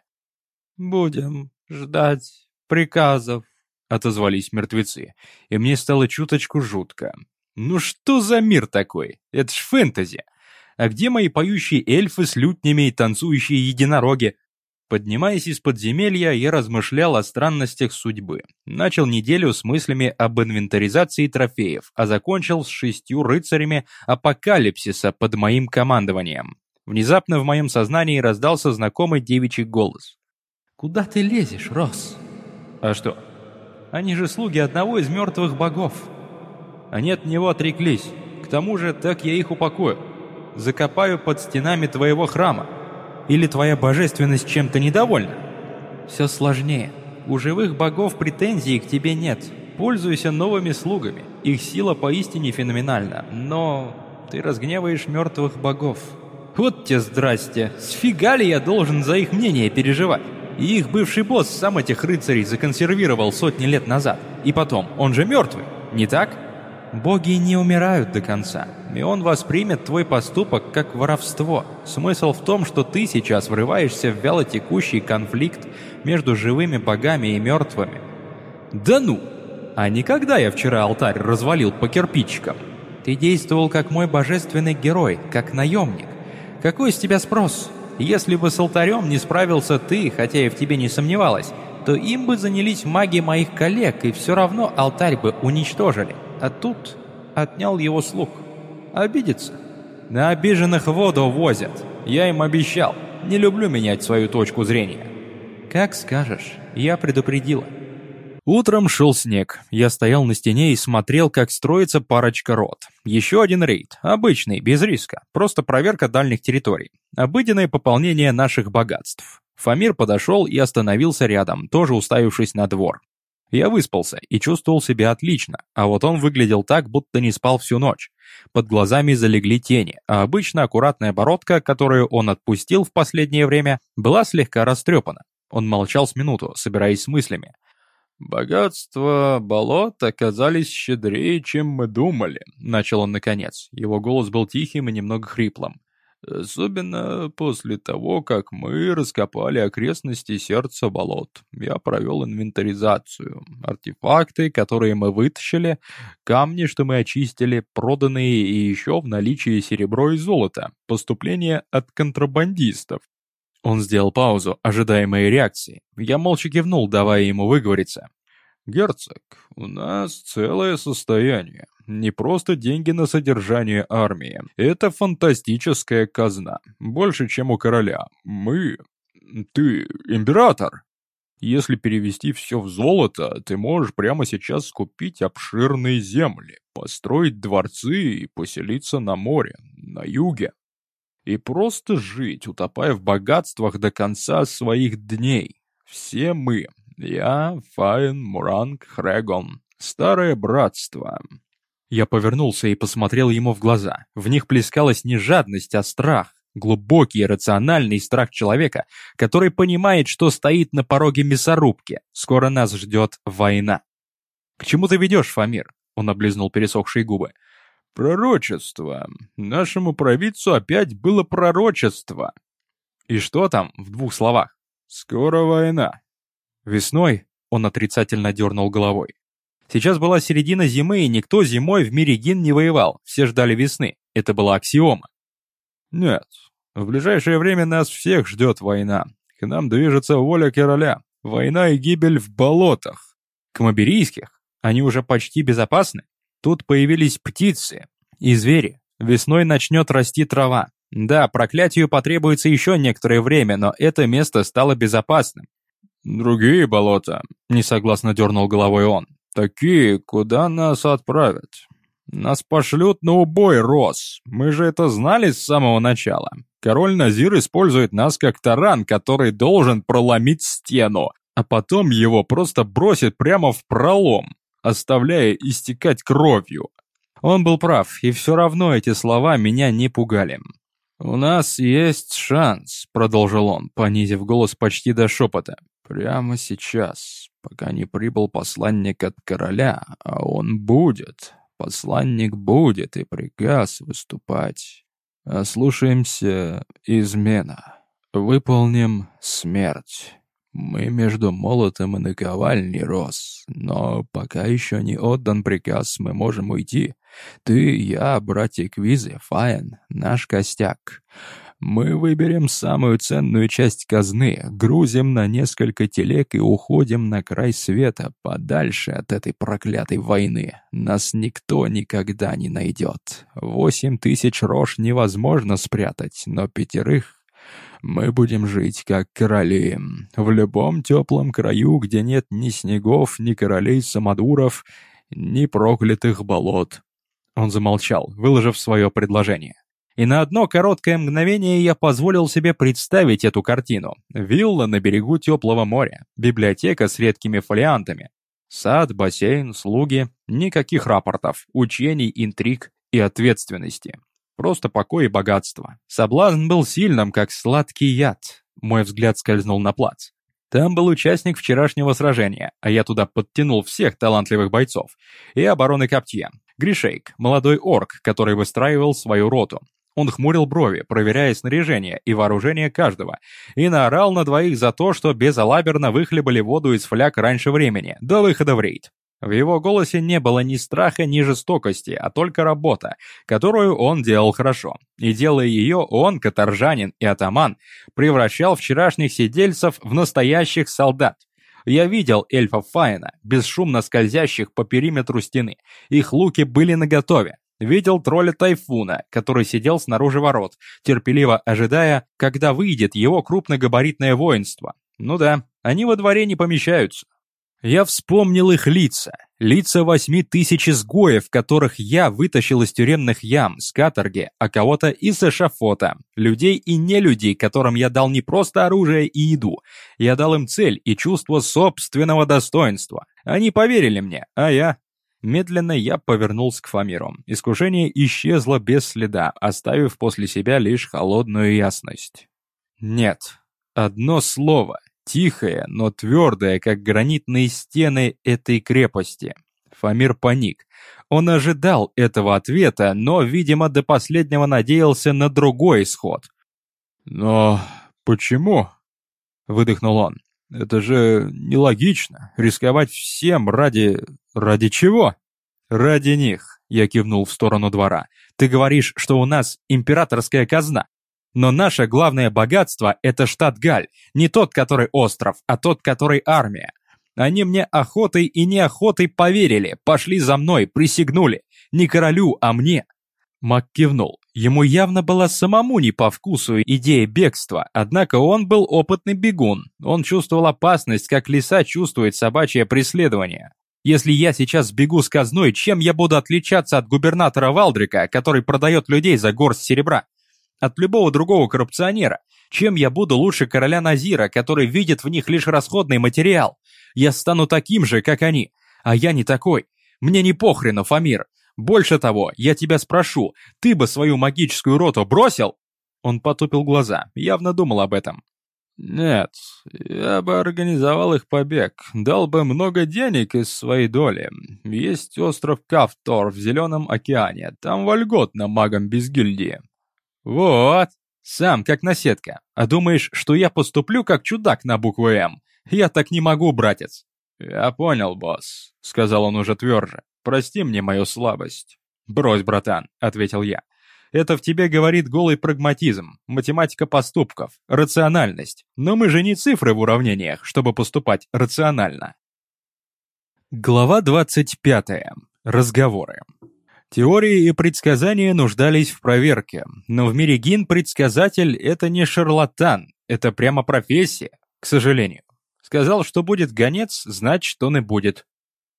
«Будем ждать приказов», — отозвались мертвецы, и мне стало чуточку жутко. Ну что за мир такой? Это ж фэнтези. А где мои поющие эльфы с лютнями и танцующие единороги? Поднимаясь из подземелья, я размышлял о странностях судьбы. Начал неделю с мыслями об инвентаризации трофеев, а закончил с шестью рыцарями апокалипсиса под моим командованием. Внезапно в моем сознании раздался знакомый девичий голос. «Куда ты лезешь, Рос?» «А что? Они же слуги одного из мертвых богов. Они от него отреклись. К тому же, так я их упокою. Закопаю под стенами твоего храма. Или твоя божественность чем-то недовольна? Все сложнее. У живых богов претензий к тебе нет. Пользуйся новыми слугами. Их сила поистине феноменальна. Но ты разгневаешь мертвых богов. Вот те здрасте. Сфига ли я должен за их мнение переживать? И их бывший босс сам этих рыцарей законсервировал сотни лет назад. И потом, он же мертвый, не так? Боги не умирают до конца, и он воспримет твой поступок как воровство. Смысл в том, что ты сейчас врываешься в вялотекущий конфликт между живыми богами и мертвыми. Да ну! А никогда я вчера алтарь развалил по кирпичикам. Ты действовал как мой божественный герой, как наемник. Какой с тебя спрос? Если бы с алтарем не справился ты, хотя и в тебе не сомневалась, то им бы занялись маги моих коллег, и все равно алтарь бы уничтожили а тут отнял его слуг. Обидится? На обиженных воду возят. Я им обещал. Не люблю менять свою точку зрения. Как скажешь, я предупредила. Утром шел снег. Я стоял на стене и смотрел, как строится парочка рот. Еще один рейд. Обычный, без риска. Просто проверка дальних территорий. Обыденное пополнение наших богатств. Фамир подошел и остановился рядом, тоже уставившись на двор. Я выспался и чувствовал себя отлично, а вот он выглядел так, будто не спал всю ночь. Под глазами залегли тени, а обычно аккуратная бородка, которую он отпустил в последнее время, была слегка растрепана. Он молчал с минуту, собираясь с мыслями. «Богатства болот оказались щедрее, чем мы думали», — начал он наконец. Его голос был тихим и немного хриплым. Особенно после того, как мы раскопали окрестности сердца болот. Я провел инвентаризацию. Артефакты, которые мы вытащили, камни, что мы очистили, проданные и еще в наличии серебро и золото. Поступление от контрабандистов. Он сделал паузу, ожидая моей реакции. Я молча кивнул, давая ему выговориться. «Герцог, у нас целое состояние. Не просто деньги на содержание армии. Это фантастическая казна. Больше, чем у короля. Мы... Ты император. Если перевести все в золото, ты можешь прямо сейчас скупить обширные земли, построить дворцы и поселиться на море, на юге. и просто жить, утопая в богатствах до конца своих дней. Все мы, я, Файн, Муранг, Хрегон, старое братство. Я повернулся и посмотрел ему в глаза. В них плескалась не жадность, а страх. Глубокий рациональный страх человека, который понимает, что стоит на пороге мясорубки. Скоро нас ждет война. «К чему ты ведешь, Фамир?» Он облизнул пересохшие губы. «Пророчество. Нашему провидцу опять было пророчество». «И что там, в двух словах?» «Скоро война». «Весной?» Он отрицательно дернул головой. Сейчас была середина зимы, и никто зимой в мире Гин не воевал. Все ждали весны. Это была аксиома. «Нет, в ближайшее время нас всех ждет война. К нам движется воля короля. Война и гибель в болотах. К Маберийских? Они уже почти безопасны? Тут появились птицы и звери. Весной начнет расти трава. Да, проклятию потребуется еще некоторое время, но это место стало безопасным. «Другие болота», — несогласно дернул головой он. «Такие, куда нас отправят? Нас пошлют на убой, Рос. Мы же это знали с самого начала. Король Назир использует нас как таран, который должен проломить стену, а потом его просто бросит прямо в пролом, оставляя истекать кровью. Он был прав, и все равно эти слова меня не пугали. «У нас есть шанс», — продолжил он, понизив голос почти до шепота. «Прямо сейчас, пока не прибыл посланник от короля, а он будет. Посланник будет, и приказ выступать. Ослушаемся измена. Выполним смерть. Мы между молотом и наковальней рос, но пока еще не отдан приказ, мы можем уйти. Ты, я, братья Квизы, Фаен, наш костяк. Мы выберем самую ценную часть казны, грузим на несколько телег и уходим на край света, подальше от этой проклятой войны. Нас никто никогда не найдет. Восемь тысяч рож невозможно спрятать, но пятерых мы будем жить как короли. В любом теплом краю, где нет ни снегов, ни королей-самодуров, ни проклятых болот. Он замолчал, выложив свое предложение. И на одно короткое мгновение я позволил себе представить эту картину. Вилла на берегу теплого моря, библиотека с редкими фолиантами, сад, бассейн, слуги, никаких рапортов, учений, интриг и ответственности. Просто покой и богатство. Соблазн был сильным, как сладкий яд. Мой взгляд скользнул на плац. Там был участник вчерашнего сражения, а я туда подтянул всех талантливых бойцов. И обороны Коптье. Гришейк, молодой орк, который выстраивал свою роту. Он хмурил брови, проверяя снаряжение и вооружение каждого, и наорал на двоих за то, что безалаберно выхлебали воду из фляг раньше времени, до выхода в рейд. В его голосе не было ни страха, ни жестокости, а только работа, которую он делал хорошо. И делая ее, он, каторжанин и атаман, превращал вчерашних сидельцев в настоящих солдат. Я видел эльфов Фаина, бесшумно скользящих по периметру стены. Их луки были наготове. Видел тролля Тайфуна, который сидел снаружи ворот, терпеливо ожидая, когда выйдет его крупногабаритное воинство. Ну да, они во дворе не помещаются. Я вспомнил их лица, лица восьми тысяч изгоев, которых я вытащил из тюремных ям, с каторги, а кого-то из эшафота, людей и не людей, которым я дал не просто оружие и еду, я дал им цель и чувство собственного достоинства. Они поверили мне, а я Медленно я повернулся к Фамиру. Искушение исчезло без следа, оставив после себя лишь холодную ясность. Нет. Одно слово. Тихое, но твердое, как гранитные стены этой крепости. Фамир паник. Он ожидал этого ответа, но, видимо, до последнего надеялся на другой исход. «Но почему?» — выдохнул он. «Это же нелогично. Рисковать всем ради... Ради чего? Ради них, я кивнул в сторону двора. Ты говоришь, что у нас императорская казна. Но наше главное богатство – это штат Галь, не тот, который остров, а тот, который армия. Они мне охотой и неохотой поверили, пошли за мной, присягнули. Не королю, а мне. Мак кивнул. Ему явно была самому не по вкусу идея бегства, однако он был опытный бегун. Он чувствовал опасность, как лиса чувствует собачье преследование. Если я сейчас бегу с казной, чем я буду отличаться от губернатора Валдрика, который продает людей за горсть серебра? От любого другого коррупционера. Чем я буду лучше короля Назира, который видит в них лишь расходный материал? Я стану таким же, как они. А я не такой. Мне не похрену, Фамир. Больше того, я тебя спрошу, ты бы свою магическую роту бросил?» Он потупил глаза, явно думал об этом. «Нет, я бы организовал их побег, дал бы много денег из своей доли. Есть остров Кавтор в Зеленом океане, там вольготно магам без гильдии». «Вот, сам как наседка. А думаешь, что я поступлю как чудак на букву «М»? Я так не могу, братец». «Я понял, босс», — сказал он уже тверже. «Прости мне мою слабость». «Брось, братан», — ответил я. Это в тебе говорит голый прагматизм, математика поступков, рациональность. Но мы же не цифры в уравнениях, чтобы поступать рационально. Глава 25. Разговоры. Теории и предсказания нуждались в проверке, но в мире гин предсказатель – это не шарлатан, это прямо профессия, к сожалению. Сказал, что будет гонец, значит, он и будет.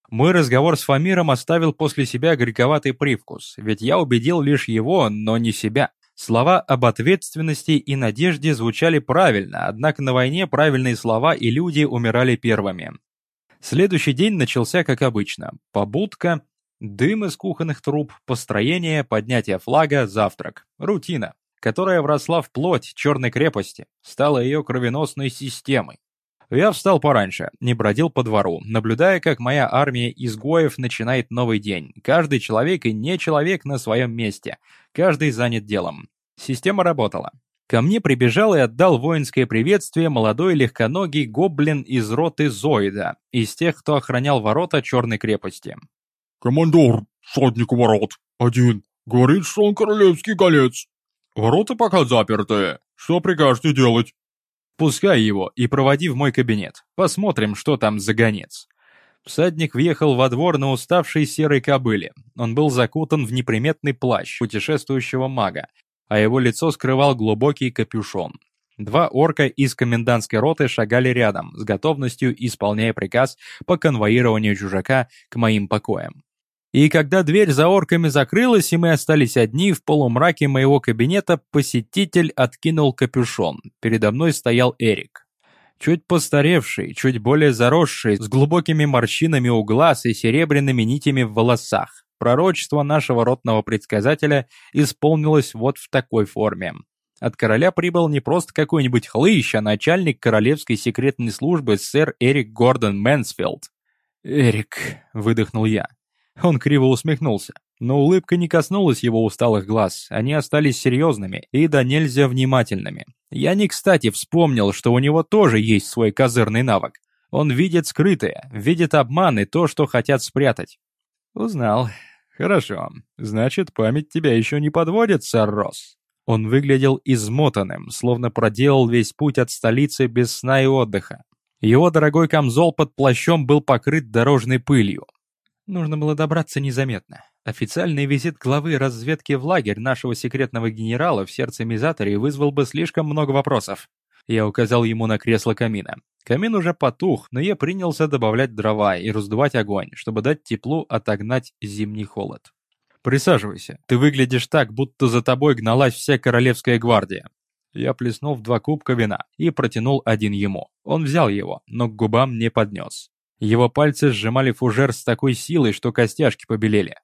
Мой разговор с Фамиром оставил после себя горьковатый привкус, ведь я убедил лишь его, но не себя. Слова об ответственности и надежде звучали правильно, однако на войне правильные слова и люди умирали первыми. Следующий день начался как обычно. Побудка, дым из кухонных труб, построение, поднятие флага, завтрак. Рутина, которая вросла в плоть черной крепости, стала ее кровеносной системой. Я встал пораньше, не бродил по двору, наблюдая, как моя армия изгоев начинает новый день. Каждый человек и не человек на своем месте. Каждый занят делом. Система работала. Ко мне прибежал и отдал воинское приветствие молодой легконогий гоблин из роты Зоида, из тех, кто охранял ворота Черной крепости. «Командор, сотник ворот, один, говорит, что он королевский колец. Ворота пока заперты. Что прикажете делать?» Пускай его и проводи в мой кабинет. Посмотрим, что там за гонец. Всадник въехал во двор на уставшей серой кобыле. Он был закутан в неприметный плащ путешествующего мага, а его лицо скрывал глубокий капюшон. Два орка из комендантской роты шагали рядом, с готовностью исполняя приказ по конвоированию чужака к моим покоям. И когда дверь за орками закрылась, и мы остались одни, в полумраке моего кабинета посетитель откинул капюшон. Передо мной стоял Эрик. Чуть постаревший, чуть более заросший, с глубокими морщинами у глаз и серебряными нитями в волосах. Пророчество нашего ротного предсказателя исполнилось вот в такой форме. От короля прибыл не просто какой-нибудь хлыщ, а начальник королевской секретной службы сэр Эрик Гордон Мэнсфилд. «Эрик», — выдохнул я, он криво усмехнулся, но улыбка не коснулась его усталых глаз, они остались серьезными и до нельзя внимательными. Я не кстати вспомнил, что у него тоже есть свой козырный навык. Он видит скрытое, видит обман и то, что хотят спрятать. Узнал. Хорошо. Значит, память тебя еще не подводит, сэр Росс. Он выглядел измотанным, словно проделал весь путь от столицы без сна и отдыха. Его дорогой камзол под плащом был покрыт дорожной пылью. Нужно было добраться незаметно. Официальный визит главы разведки в лагерь нашего секретного генерала в сердце Мизатори вызвал бы слишком много вопросов. Я указал ему на кресло камина. Камин уже потух, но я принялся добавлять дрова и раздувать огонь, чтобы дать теплу отогнать зимний холод. «Присаживайся. Ты выглядишь так, будто за тобой гналась вся королевская гвардия». Я плеснул в два кубка вина и протянул один ему. Он взял его, но к губам не поднес. Его пальцы сжимали фужер с такой силой, что костяшки побелели.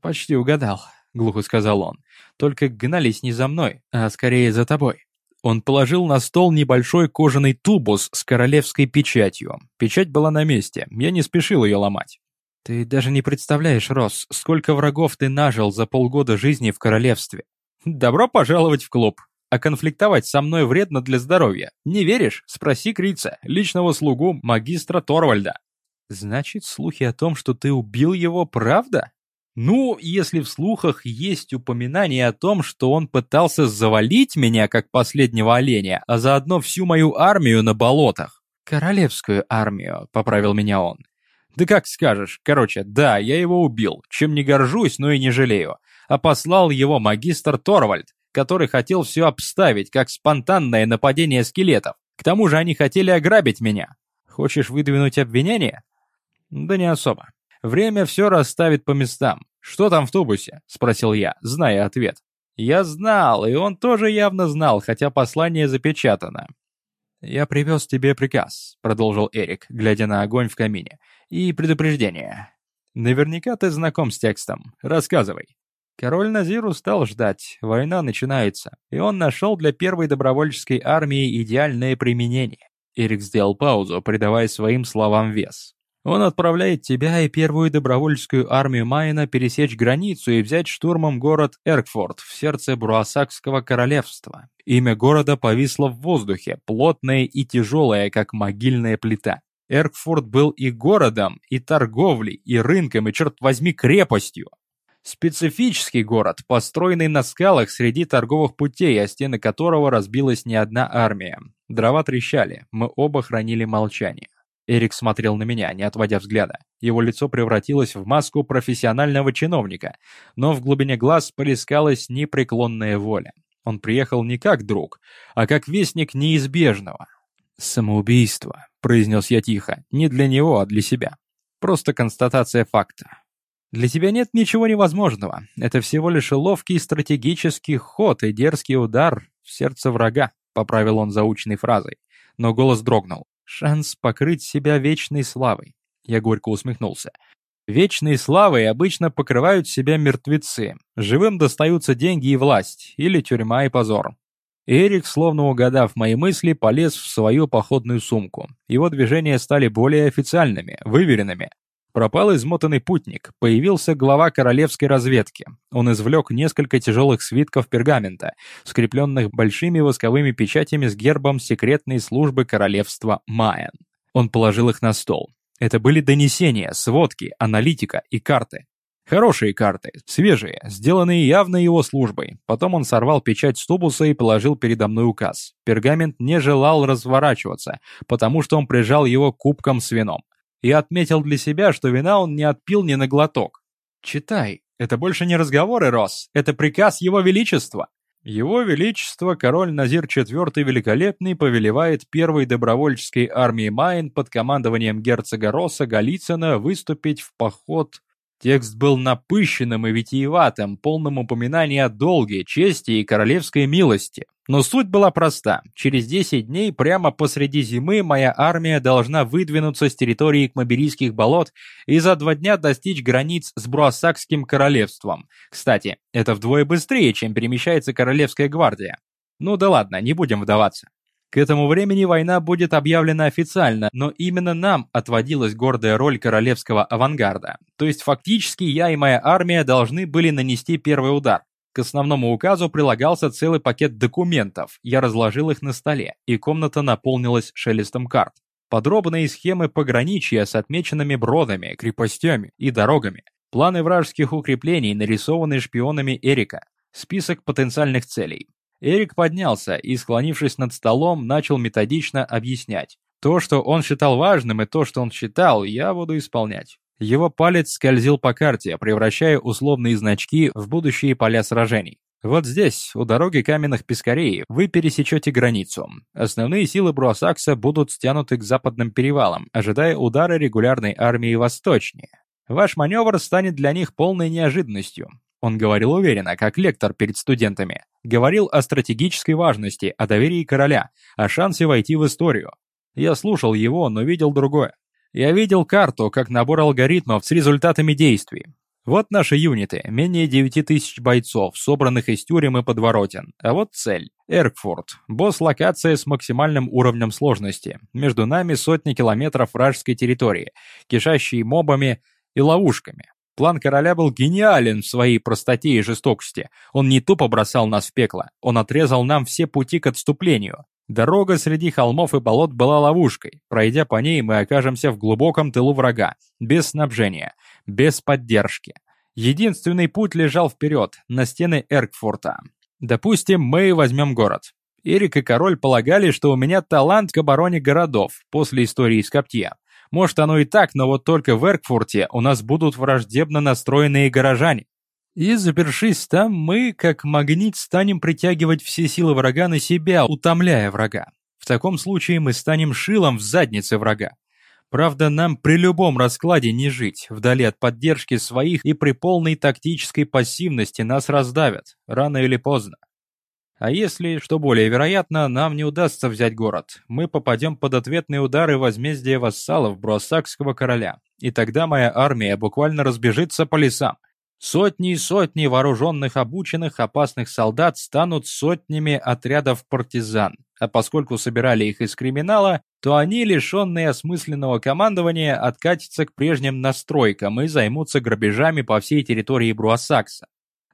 «Почти угадал», — глухо сказал он. «Только гнались не за мной, а скорее за тобой». Он положил на стол небольшой кожаный тубус с королевской печатью. Печать была на месте, я не спешил ее ломать. «Ты даже не представляешь, Росс, сколько врагов ты нажил за полгода жизни в королевстве. Добро пожаловать в клуб. А конфликтовать со мной вредно для здоровья. Не веришь? Спроси Крица, личного слугу магистра Торвальда. Значит, слухи о том, что ты убил его, правда? Ну, если в слухах есть упоминание о том, что он пытался завалить меня, как последнего оленя, а заодно всю мою армию на болотах. Королевскую армию, поправил меня он. Да как скажешь. Короче, да, я его убил, чем не горжусь, но и не жалею. А послал его магистр Торвальд который хотел все обставить, как спонтанное нападение скелетов. К тому же они хотели ограбить меня. Хочешь выдвинуть обвинение? Да не особо. Время все расставит по местам. Что там в тубусе? Спросил я, зная ответ. Я знал, и он тоже явно знал, хотя послание запечатано. «Я привез тебе приказ», — продолжил Эрик, глядя на огонь в камине. «И предупреждение. Наверняка ты знаком с текстом. Рассказывай». Король Назир устал ждать, война начинается, и он нашел для первой добровольческой армии идеальное применение. Эрик сделал паузу, придавая своим словам вес. Он отправляет тебя и первую добровольческую армию Майна пересечь границу и взять штурмом город Эркфорд в сердце Бруасакского королевства. Имя города повисло в воздухе, плотное и тяжелое, как могильная плита. Эркфорд был и городом, и торговлей, и рынком, и, черт возьми, крепостью. Специфический город, построенный на скалах среди торговых путей, о стены которого разбилась не одна армия. Дрова трещали, мы оба хранили молчание. Эрик смотрел на меня, не отводя взгляда. Его лицо превратилось в маску профессионального чиновника, но в глубине глаз полискалась непреклонная воля. Он приехал не как друг, а как вестник неизбежного. «Самоубийство», — произнес я тихо, не для него, а для себя. Просто констатация факта. Для тебя нет ничего невозможного. Это всего лишь ловкий стратегический ход и дерзкий удар в сердце врага, поправил он заученной фразой. Но голос дрогнул. Шанс покрыть себя вечной славой. Я горько усмехнулся. Вечной славой обычно покрывают себя мертвецы. Живым достаются деньги и власть, или тюрьма и позор. Эрик, словно угадав мои мысли, полез в свою походную сумку. Его движения стали более официальными, выверенными. Пропал измотанный путник, появился глава королевской разведки. Он извлек несколько тяжелых свитков пергамента, скрепленных большими восковыми печатями с гербом секретной службы королевства Майен. Он положил их на стол. Это были донесения, сводки, аналитика и карты. Хорошие карты, свежие, сделанные явно его службой. Потом он сорвал печать с тубуса и положил передо мной указ. Пергамент не желал разворачиваться, потому что он прижал его кубком с вином и отметил для себя, что вина он не отпил ни на глоток. «Читай, это больше не разговоры, Рос, это приказ Его Величества». Его Величество, король Назир IV Великолепный, повелевает первой добровольческой армии Майн под командованием герцога Росса Голицына выступить в поход Текст был напыщенным и витиеватым, полным упоминаний о долге, чести и королевской милости. Но суть была проста. Через 10 дней, прямо посреди зимы, моя армия должна выдвинуться с территории Кмаберийских болот и за два дня достичь границ с Бруассакским королевством. Кстати, это вдвое быстрее, чем перемещается Королевская гвардия. Ну да ладно, не будем вдаваться. К этому времени война будет объявлена официально, но именно нам отводилась гордая роль королевского авангарда. То есть фактически я и моя армия должны были нанести первый удар. К основному указу прилагался целый пакет документов, я разложил их на столе, и комната наполнилась шелестом карт. Подробные схемы пограничья с отмеченными бродами, крепостями и дорогами. Планы вражеских укреплений, нарисованные шпионами Эрика. Список потенциальных целей. Эрик поднялся и, склонившись над столом, начал методично объяснять. То, что он считал важным, и то, что он считал, я буду исполнять. Его палец скользил по карте, превращая условные значки в будущие поля сражений. Вот здесь, у дороги каменных пескарей, вы пересечете границу. Основные силы Бруасакса будут стянуты к западным перевалам, ожидая удара регулярной армии восточнее. Ваш маневр станет для них полной неожиданностью. Он говорил уверенно, как лектор перед студентами. Говорил о стратегической важности, о доверии короля, о шансе войти в историю. Я слушал его, но видел другое. Я видел карту, как набор алгоритмов с результатами действий. Вот наши юниты, менее 9000 бойцов, собранных из тюрем и подворотен. А вот цель. Эркфорд. Босс-локация с максимальным уровнем сложности. Между нами сотни километров вражеской территории, кишащие мобами и ловушками. План короля был гениален в своей простоте и жестокости. Он не тупо бросал нас в пекло, он отрезал нам все пути к отступлению. Дорога среди холмов и болот была ловушкой. Пройдя по ней, мы окажемся в глубоком тылу врага, без снабжения, без поддержки. Единственный путь лежал вперед, на стены Эркфорта. Допустим, мы возьмем город. Эрик и король полагали, что у меня талант к обороне городов после истории с Коптье. Может, оно и так, но вот только в Эркфурте у нас будут враждебно настроенные горожане. И запершись там, мы, как магнит, станем притягивать все силы врага на себя, утомляя врага. В таком случае мы станем шилом в заднице врага. Правда, нам при любом раскладе не жить, вдали от поддержки своих и при полной тактической пассивности нас раздавят, рано или поздно. А если, что более вероятно, нам не удастся взять город, мы попадем под ответные удары возмездия вассалов Бруассакского короля, и тогда моя армия буквально разбежится по лесам. Сотни и сотни вооруженных, обученных, опасных солдат станут сотнями отрядов партизан, а поскольку собирали их из криминала, то они, лишенные осмысленного командования, откатятся к прежним настройкам и займутся грабежами по всей территории Бруассакса.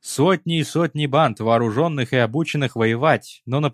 Сотни и сотни банд, вооруженных и обученных воевать, но направлять